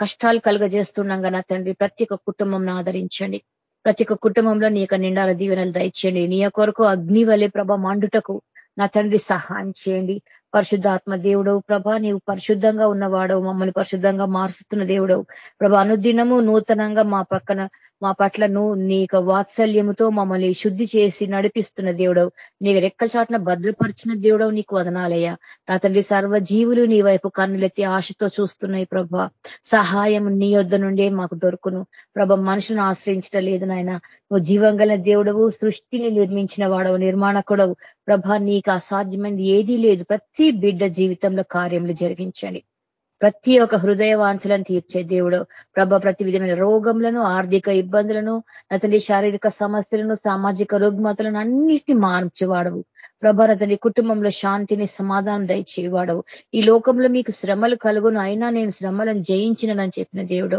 కష్టాలు కలుగజేస్తుండగా నా తండ్రి ప్రతి ఒక్క కుటుంబం ఆదరించండి. ప్రతి ఒక్క కుటుంబంలో నీ యొక్క నిండాల దీవెనలు దయచేయండి. నీ కొరకు అగ్ని వలె ప్రభ మండుటకు నా తండ్రి సహాయం చేయండి. పరిశుద్ధాత్మ దేవుడవు. ప్రభా నీవు పరిశుద్ధంగా ఉన్నవాడవు. మమ్మల్ని పరిశుద్ధంగా మారుస్తున్న దేవుడవు. ప్రభా అనుదినము నూతనంగా మా పక్కన మా పట్ల నువ్వు నీ వాత్సల్యముతో మమ్మల్ని శుద్ధి చేసి నడిపిస్తున్న దేవుడవు. నీ రెక్కల చాటున భద్రపరిచిన దేవుడవు నీకు వదనాలయ్యా. నా తండ్రి సర్వజీవులు నీ వైపు కన్నులెత్తి ఆశతో చూస్తున్నాయి ప్రభా. సహాయం నీ యొద్ధ నుండే మాకు దొరుకును. ప్రభ మనుషులను ఆశ్రయించడం లేదు నాయన. నువ్వు జీవంగల దేవుడవు సృష్టిని నిర్మించిన వాడవు నిర్మాణకుడవు. ప్రభా నీకు అసాధ్యమైనది ఏదీ లేదు. ప్రతి బిడ్డ జీవితంలో కార్యములు జరిగించండి. ప్రతి ఒక్క హృదయ వాంఛలను తీర్చే దేవుడు. ప్రభ ప్రతి విధమైన రోగములను ఆర్థిక ఇబ్బందులను అతని శారీరక సమస్యలను సామాజిక రుగ్మతలను అన్నిటిని మార్చేవాడవు. ప్రభాన అతని కుటుంబంలో శాంతిని సమాధానం దయచేవాడవు ఈ లోకంలో మీకు శ్రమలు కలుగును అయినా నేను శ్రమలను జయించినని చెప్పిన దేవుడు.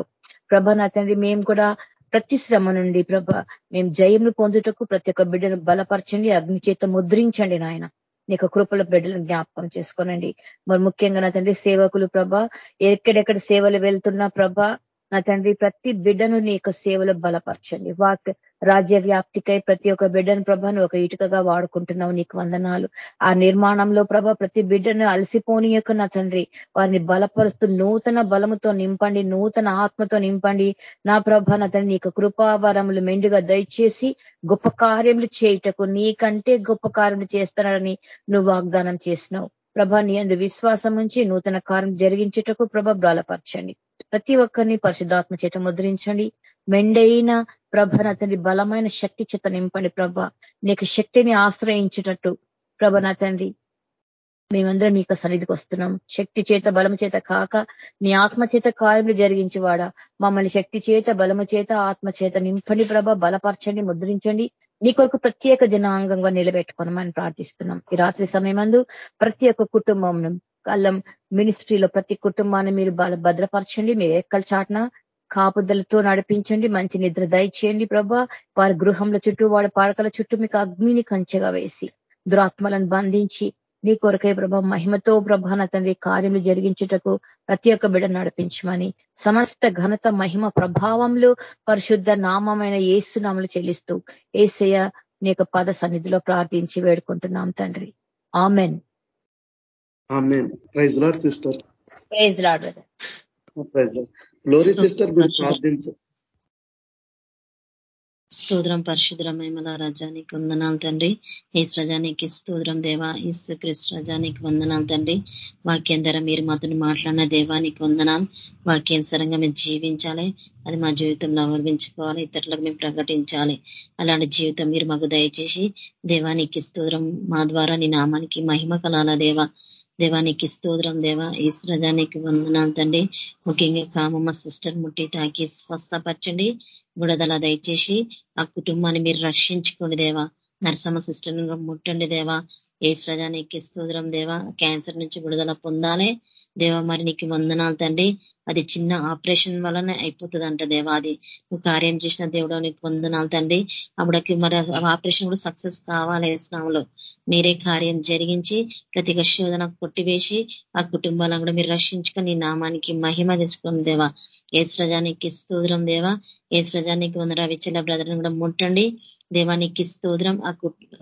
ప్రభ నా తండ్రి మేము కూడా ప్రతి శ్రమ నుండి ప్రభ మేము జయంను పొందుటకు ప్రతి ఒక్క బిడ్డను బలపరచండి అగ్ని చేత ముద్రించండి నాయన. నీకు కృపల బిడ్డలను జ్ఞాపకం చేసుకోనండి. మరి ముఖ్యంగా నా తండ్రి సేవకులు ప్రభ ఎక్కడెక్కడ సేవలు వెళ్తున్నా ప్రభ నా తండ్రి ప్రతి బిడ్డను నీ యొక్క సేవలు బలపరచండి. వాక్ రాజ్య వ్యాప్తికై ప్రతి ఒక్క బిడ్డను ప్రభను ఒక ఇటుకగా వాడుకుంటున్నావు నీకు వందనాలు. ఆ నిర్మాణంలో ప్రభ ప్రతి బిడ్డను అలసిపోని నా తండ్రి వారిని బలపరుస్తూ నూతన బలముతో నింపండి నూతన ఆత్మతో నింపండి. నా ప్రభ నా తండ్రి నీకు కృపావరములు మెండుగా దయచేసి గొప్ప కార్యములు చేయుటకు నీకంటే గొప్ప కార్యములు చేస్తానని నువ్వు వాగ్దానం చేసినావు. ప్రభ నీ అందు విశ్వాసం నుంచి నూతన కార్యం జరిగించుటకు ప్రభ బలపరచండి. ప్రతి ఒక్కరిని పరిశుద్ధాత్మ చేత ముద్రించండి. మెండైన ప్రభ తండ్రి బలమైన శక్తి చేత నింపండి ప్రభ. నీకు శక్తిని ఆశ్రయించేటట్టు ప్రభ నా తండ్రి. మేమందరం నీకు సన్నిధికి వస్తున్నాం. శక్తి చేత బలము చేత కాక నీ ఆత్మ చేత కార్యములు జరిగించేవాడా. మమ్మల్ని శక్తి చేత బలము చేత ఆత్మ చేత నింపండి ప్రభ. బలపరచండి ముద్రించండి. నీ కొరకు ప్రత్యేక జనాంగంగా నిలబెట్టుకోనమని ప్రార్థిస్తున్నాం. ఈ రాత్రి సమయమందు ప్రతి ఒక్క కుటుంబం కాలం మినిస్ట్రీలో ప్రతి కుటుంబాన్ని మీరు భద్రపరచండి. మీరు ఎక్కల చాటున కాపుదలతో నడిపించండి. మంచి నిద్ర దయచేయండి ప్రభా. వారి గృహంలో చుట్టూ వాడి పాడకల చుట్టూ మీకు అగ్నిని కంచెగా వేసి దురాత్మలను బంధించి నీ కొరకై ప్రభ మహిమతో ప్రభాన తండ్రి కార్యములు జరిగించుటకు ప్రతి ఒక్క బిడ నడిపించమని సమస్త ఘనత మహిమ ప్రభావంలో పరిశుద్ధ నామమైన ఏసునామలు చెల్లిస్తూ ఏసయ్య నీ యొక్క పద సన్నిధిలో ప్రార్థించి వేడుకుంటున్నాం తండ్రి. Amen. Praise lord sister praise lord praise lord Glory sister ప్రార్థించ. స్తోత్రం పరిశుద్రమేమల రజానికి వందనాలు తండ్రి. ఈస్ రజానికి స్తోత్రం దేవా. ఈస్ క్రిస్ రజానికి వందనాలు తండ్రి. వాక్యం ధర మీరు మాతను మాట్లాడిన దేవానికి వందనాలు. వాక్యానుసరంగా మేము జీవించాలి. అది మా జీవితంలో అవలంబించుకోవాలి ఇతరులకు మేము ప్రకటించాలి. అలాంటి జీవితం మీరు మాకు దయచేసి దేవానికి స్తోత్రం. మా ద్వారా నీ నామానికి మహిమ కలాల దేవా. దేవానికి స్తోత్రం దేవా. ఈశ్వరజానికి వందనాలు తండ్రి. ముఖ్యంగా కామమ్మ సిస్టర్ ముట్టి తాకి స్వస్థపరచండి బుడదల దయచేసి ఆ కుటుంబాన్ని మీరు రక్షించుకోండి దేవా. నరసమ్మ సిస్టర్ ముట్టండి దేవా. ఏ స్రజానికి స్తోత్రం దేవా. క్యాన్సర్ నుంచి విడుదల పొందాలి. దేవా మరి నీకు వందనాలు తండ్రి. అది చిన్న ఆపరేషన్ వలన అయిపోతుందంట అంట దేవా అది. నువ్వు కార్యం చేసిన దేవుడు నీకు వందనాలు తండ్రి. అప్పుడకి మరి ఆపరేషన్ కూడా సక్సెస్ కావాలి స్నాములో మీరే కార్యం జరిగించి ప్రతి శోధన కొట్టివేసి ఆ కుటుంబాలను కూడా మీరు రక్షించుకొని నీ నామానికి మహిమ తెచ్చుకోండి దేవా. ఏ స్రజానికి స్తోత్రం దేవా. ఏ స్రజానికి వంద రవిచల బ్రదర్ని కూడా ముట్టండి. దేవానికి స్తోత్రం. ఆ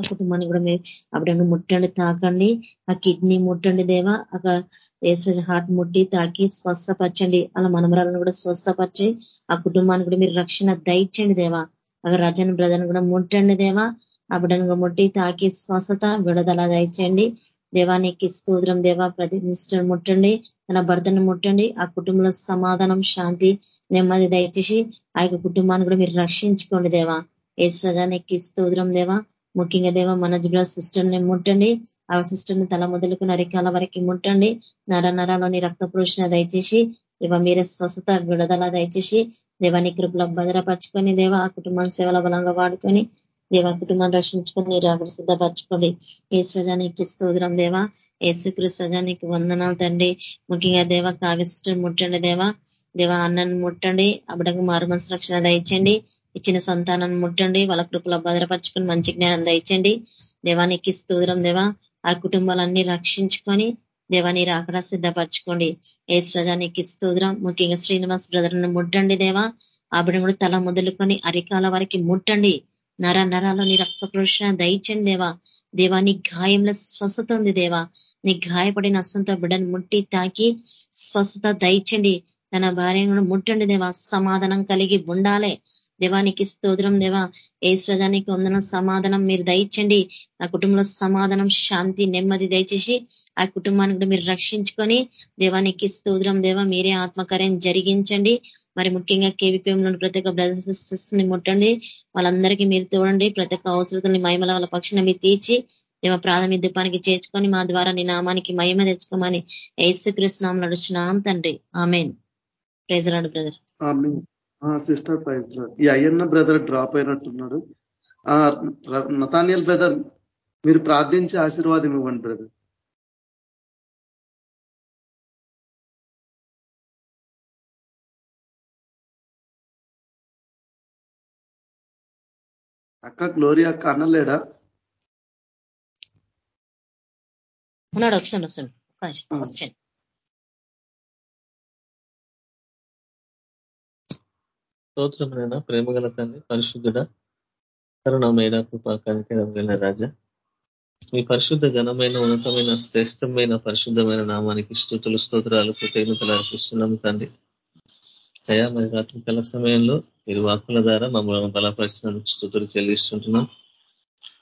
కుటుంబాన్ని కూడా మీరు అప్పుడు ముట్టండి తాకండి. ఆ కిడ్నీ ముట్టండి దేవా. ఒక హార్ట్ ముట్టి తాకి స్వస్థపరచండి. అలా మనమరాలను కూడా స్వస్థపరిచి ఆ కుటుంబాన్ని కూడా మీరు రక్షణ దయచండి దేవా. ఒక రజన్ బ్రదర్ని కూడా ముట్టండి దేవా. ఆ బిడ్డను ముట్టి తాకి స్వస్థత విడుదల దయచండి దేవానికి స్తోత్రం దేవా. ప్రతి నిష్ఠను ముట్టండి. తన భర్తను ముట్టండి. ఆ కుటుంబంలో సమాధానం శాంతి నెమ్మది దయచేసి ఆ యొక్క కుటుంబాన్ని కూడా మీరు రక్షించుకోండి దేవా. ఏ సజానికి స్తోత్రం దేవా. ముఖ్యంగా దేవ మన జిబ్రా సిస్టర్ని ముట్టండి. ఆ సిస్టర్ని తల మొదలుకు నరికాల వరకు ముట్టండి. నర నరాలని రక్త పురుషణ దయచేసి దేవ మీరే స్వస్థత విడుదల దయచేసి దేవాని కృపలో భద్రపరచుకొని దేవ ఆ కుటుంబం సేవల బలంగా వాడుకొని దేవ కుటుంబాన్ని రక్షించుకొని రాబడి సిద్ధపరచుకోండి. ఏ స్వజానికి స్తోత్రం దేవా. ఏసుకృ స్వజానికి వందనాలు తండ్రి. ముఖ్యంగా దేవ కావిస్టర్ ముట్టండి దేవా. దేవ అన్నను ముట్టండి. అబడకు మారు మనసు రక్షణ దయచండి ఇచ్చిన సంతానాన్ని ముట్టండి వాళ్ళ కృపలో భద్రపరచుకొని మంచి జ్ఞానం దయచండి దేవానికి స్తోత్రం దేవా. ఆ కుటుంబాలన్నీ రక్షించుకొని దేవాని రాకడ సిద్ధపరచుకోండి. ఏ సజానికి స్తోత్రం. ముఖ్యంగా శ్రీనివాస్ బ్రదర్ను ముట్టండి దేవా. ఆ కూడా తల మొదలుకొని అరికాల వారికి ముట్టండి. నర నరాలో నీ రక్త పురుషణ దయచండి దేవా. దేవా నీ గాయంలో స్వస్థత ఉంది దేవా. నీ గాయపడిన అస్సంత బిడ్డను ముట్టి తాకి స్వస్థత దయచండి తన భార్యను ముట్టండి దేవా. సమాధానం కలిగి ఉండాలే. దేవానికి స్తోత్రం దేవా. ఏ సజానికి వందన సమాధానం. మీరు దయచండి ఆ కుటుంబంలో సమాధానం శాంతి నెమ్మది దయచేసి ఆ కుటుంబాన్ని కూడా మీరు రక్షించుకొని దేవానికి స్తోత్రం దేవా. మీరే ఆత్మకార్యం జరిగించండి. మరి ముఖ్యంగా కేవీపీఎంలోని ప్రతి ఒక్క బ్రదర్స్ని ముట్టండి. వాళ్ళందరికీ మీరు తోడండి. ప్రతి ఒక్క అవసరతని మహిమల వాళ్ళ పక్షిని మీరు తీర్చి దేవ ప్రాథమిక దీపానికి చేర్చుకొని మా ద్వారా నీ నామానికి మహిమ తెచ్చుకోమని ఏసుకృష్ణం నడుచున్నాం తండ్రి. Amen. Praise lord brother. Sister praise ఈ అయ్యన్న బ్రదర్ డ్రాప్ అయినట్టున్నాడు. నతానియల్ బ్రదర్ మీరు ప్రార్థించి ఆశీర్వాదం ఇవ్వండి బ్రదర్ అక్క గ్లోరీ అక్క అన్నలేడా? ఉన్నాడు వస్తాను వస్తాను వస్తాను ప్రేమ ప్రేమగల తండ్రి పరిశుద్ధుడ కరుణమైన కృపా కనికరమైన రాజా. మీ పరిశుద్ధ ఘనమైన ఉన్నతమైన శ్రేష్టమైన పరిశుద్ధమైన నామానికి స్థుతులు స్తోత్రాలు కృతజ్ఞతలు అర్పిస్తున్నాం తండ్రి. అయా మరి రాత్రికాల సమయంలో మీరు వాక్కుల ద్వారా మమ్మల్ని బలపరిచినందుకు స్థుతులు చెల్లిస్తుంటున్నాం.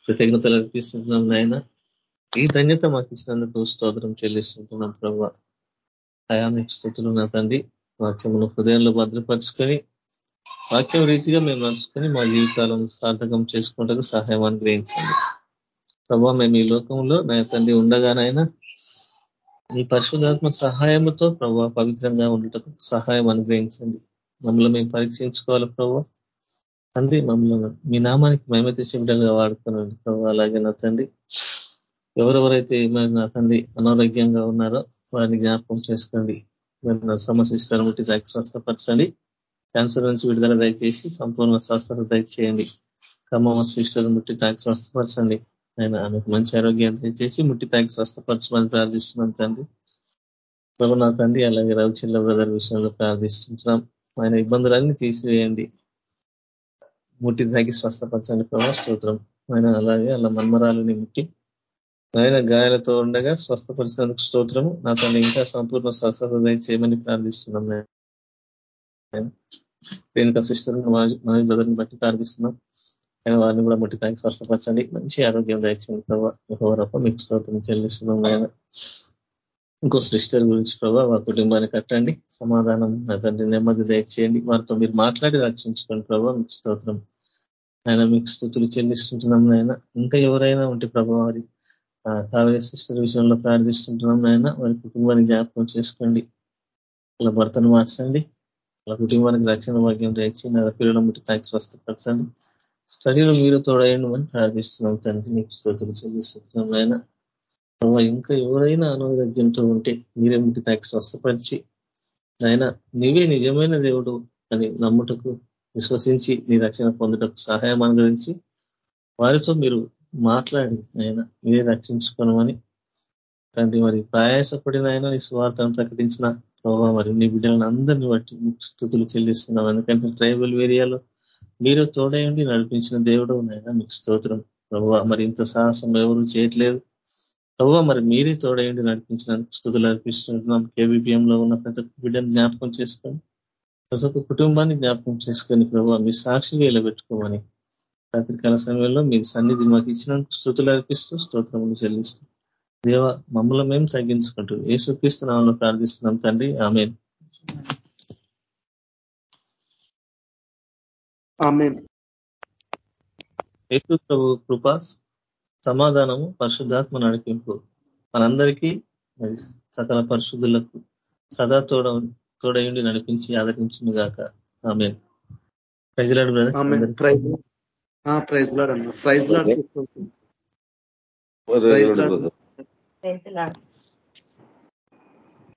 కృతజ్ఞతలు అర్పిస్తుంటున్నాం నాయన. ఈ ధన్యత మాకు ఇచ్చినందుకు స్తోత్రం చెల్లిస్తుంటున్నాం ప్రభు. అయా మీకు స్థుతులు నా తండ్రి. వాక్యమును హృదయంలో భద్రపరుచుకొని వాక్యం రీతిగా మేము నడుచుకొని మా జీవితాలను సార్థకం చేసుకుంటకు సహాయం అనుగ్రహించండి ప్రభావ మేము ఈ లోకంలో నా తండ్రి ఉండగానైనా మీ పరిశుధాత్మ సహాయంతో ప్రభావ పవిత్రంగా ఉండటకు సహాయం అనుగ్రహించండి. మమ్మల్ని మేము పరీక్షించుకోవాలి ప్రభావ తండ్రి మమ్మల్ని మీ నామానికి మేమే తెచ్చిబిడ్డలుగా వాడుకున్నాను ప్రభావ అలాగే నా తండ్రి ఎవరెవరైతే మరి నా తండ్రి అనారోగ్యంగా ఉన్నారో వారిని జ్ఞాపకం చేసుకోండి. సమస్య ముట్టి దానికి స్వస్థపరచండి. క్యాన్సర్ నుంచి విడుదల దయచేసి సంపూర్ణ స్వస్థత దయచేయండి. ఖమ్మం సిస్టర్ ముట్టి తాకి స్వస్థపరచండి. ఆయన ఆమెకు మంచి ఆరోగ్యం దయచేసి ముట్టి తాకి స్వస్థపరచమని ప్రార్థిస్తున్నాం తండ్రి. ప్రభు తండ్రి అలాగే రవిచిల్ల బ్రదర్ విషయంలో ప్రార్థిస్తుంటున్నాం ఆయన ఇబ్బందులన్నీ తీసివేయండి. ముట్టి తాకి స్వస్థపరచండి ప్రభా స్తోత్రం. ఆయన అలాగే అలా మన్మరాలని ముట్టి ఆయన గాయాలతో ఉండగా స్వస్థపరిచినందుకు స్తోత్రము. నా తను ఇంకా సంపూర్ణ స్వస్థత దయచేయమని ప్రార్థిస్తున్నాం. ప్రేమిక సిస్టర్ మా బ్రదర్ని బట్టి ప్రార్థిస్తున్నాం. ఆయన వారిని కూడా బట్టి తాకి స్వస్థపరచండి మంచి ఆరోగ్యం దయచేయండి ప్రభావ మీకు స్తోత్రం చెల్లిస్తున్నాం ఆయన ఇంకో సిస్టర్ గురించి ప్రభావ వారి కుటుంబాన్ని కట్టండి. సమాధానం తండ్రి నెమ్మది దయచేయండి. వారితో మీరు మాట్లాడి రక్షించుకోండి ప్రభావ మీకు స్తోత్రం. ఆయన మీకు స్థుతులు చెల్లిస్తుంటున్నాం నాయన. ఇంకా ఎవరైనా ఉంటే ప్రభావ వారి కావ్య సిస్టర్ విషయంలో ప్రార్థిస్తుంటున్నాం నాయన. వారి కుటుంబాన్ని జ్ఞాపకం చేసుకోండి. వాళ్ళ భర్తను మార్చండి. వాళ్ళ కుటుంబానికి రక్షణ భాగ్యం తెచ్చి నా పిల్లల ముట్టి తాకి స్వస్థపరచండి. స్టడీలో మీరు తోడయండి ప్రార్థిస్తున్నాం తండ్రి నీకు స్తోత్రం చెల్లిస్తున్నాం ఆయన ప్రభావ ఇంకా ఎవరైనా అనారోగ్యంతో ఉంటే మీరే ముట్టి తాకి స్వస్థపరిచి ఆయన నీవే నిజమైన దేవుడు అని నమ్ముటకు విశ్వసించి నీ రక్షణ పొందుటకు సహాయం అనుగ్రహించి వారితో మీరు మాట్లాడి ఆయన మీరే రక్షించుకోనమని. తండ్రి మరి ప్రయాసపడిన ఆయన నీ స్వార్థను ప్రకటించిన ప్రభావ మరి నీ బిడ్డలను అందరినీ బట్టి స్థుతులు చెల్లిస్తున్నాం. ఎందుకంటే ట్రైబల్ ఏరియాలో మీరు తోడయండి నడిపించిన దేవుడు నాయన మీకు స్తోత్రం. ప్రభావ మరి ఇంత సాహసం ఎవరు చేయట్లేదు. ప్రభు మరి మీరే తోడయండి నడిపించిన స్థుతులు అర్పిస్తున్నాం. కేబిపిఎం లో ఉన్న ప్రతి ఒక్క బిడ్డను జ్ఞాపకం చేసుకొని ప్రతి ఒక్క కుటుంబాన్ని జ్ఞాపకం చేసుకొని ప్రభావ మీ సాక్షిగా పెట్టుకోమని రాత్రికాల సమయంలో మీ సన్నిధి మాకు ఇచ్చినందుకు స్థుతులు అర్పిస్తూ స్తోత్రములు చెల్లిస్తాం దేవ మమ్మల్ని మేము తగ్గించుకుంటూ ఏసుక్రీస్తు నామంలో ప్రార్థిస్తున్నాం తండ్రి. ఆమె యేసు ప్రభు కృప సమాధానము పరిశుద్ధాత్మ నడిపింపు మనందరికీ సకల పరిశుద్ధులకు సదా తోడ తోడయుండి నడిపించి ఆదరించింది గాక ఆమె praise lord brother. Praise. Lord అన్న. Praise lord lord. desde la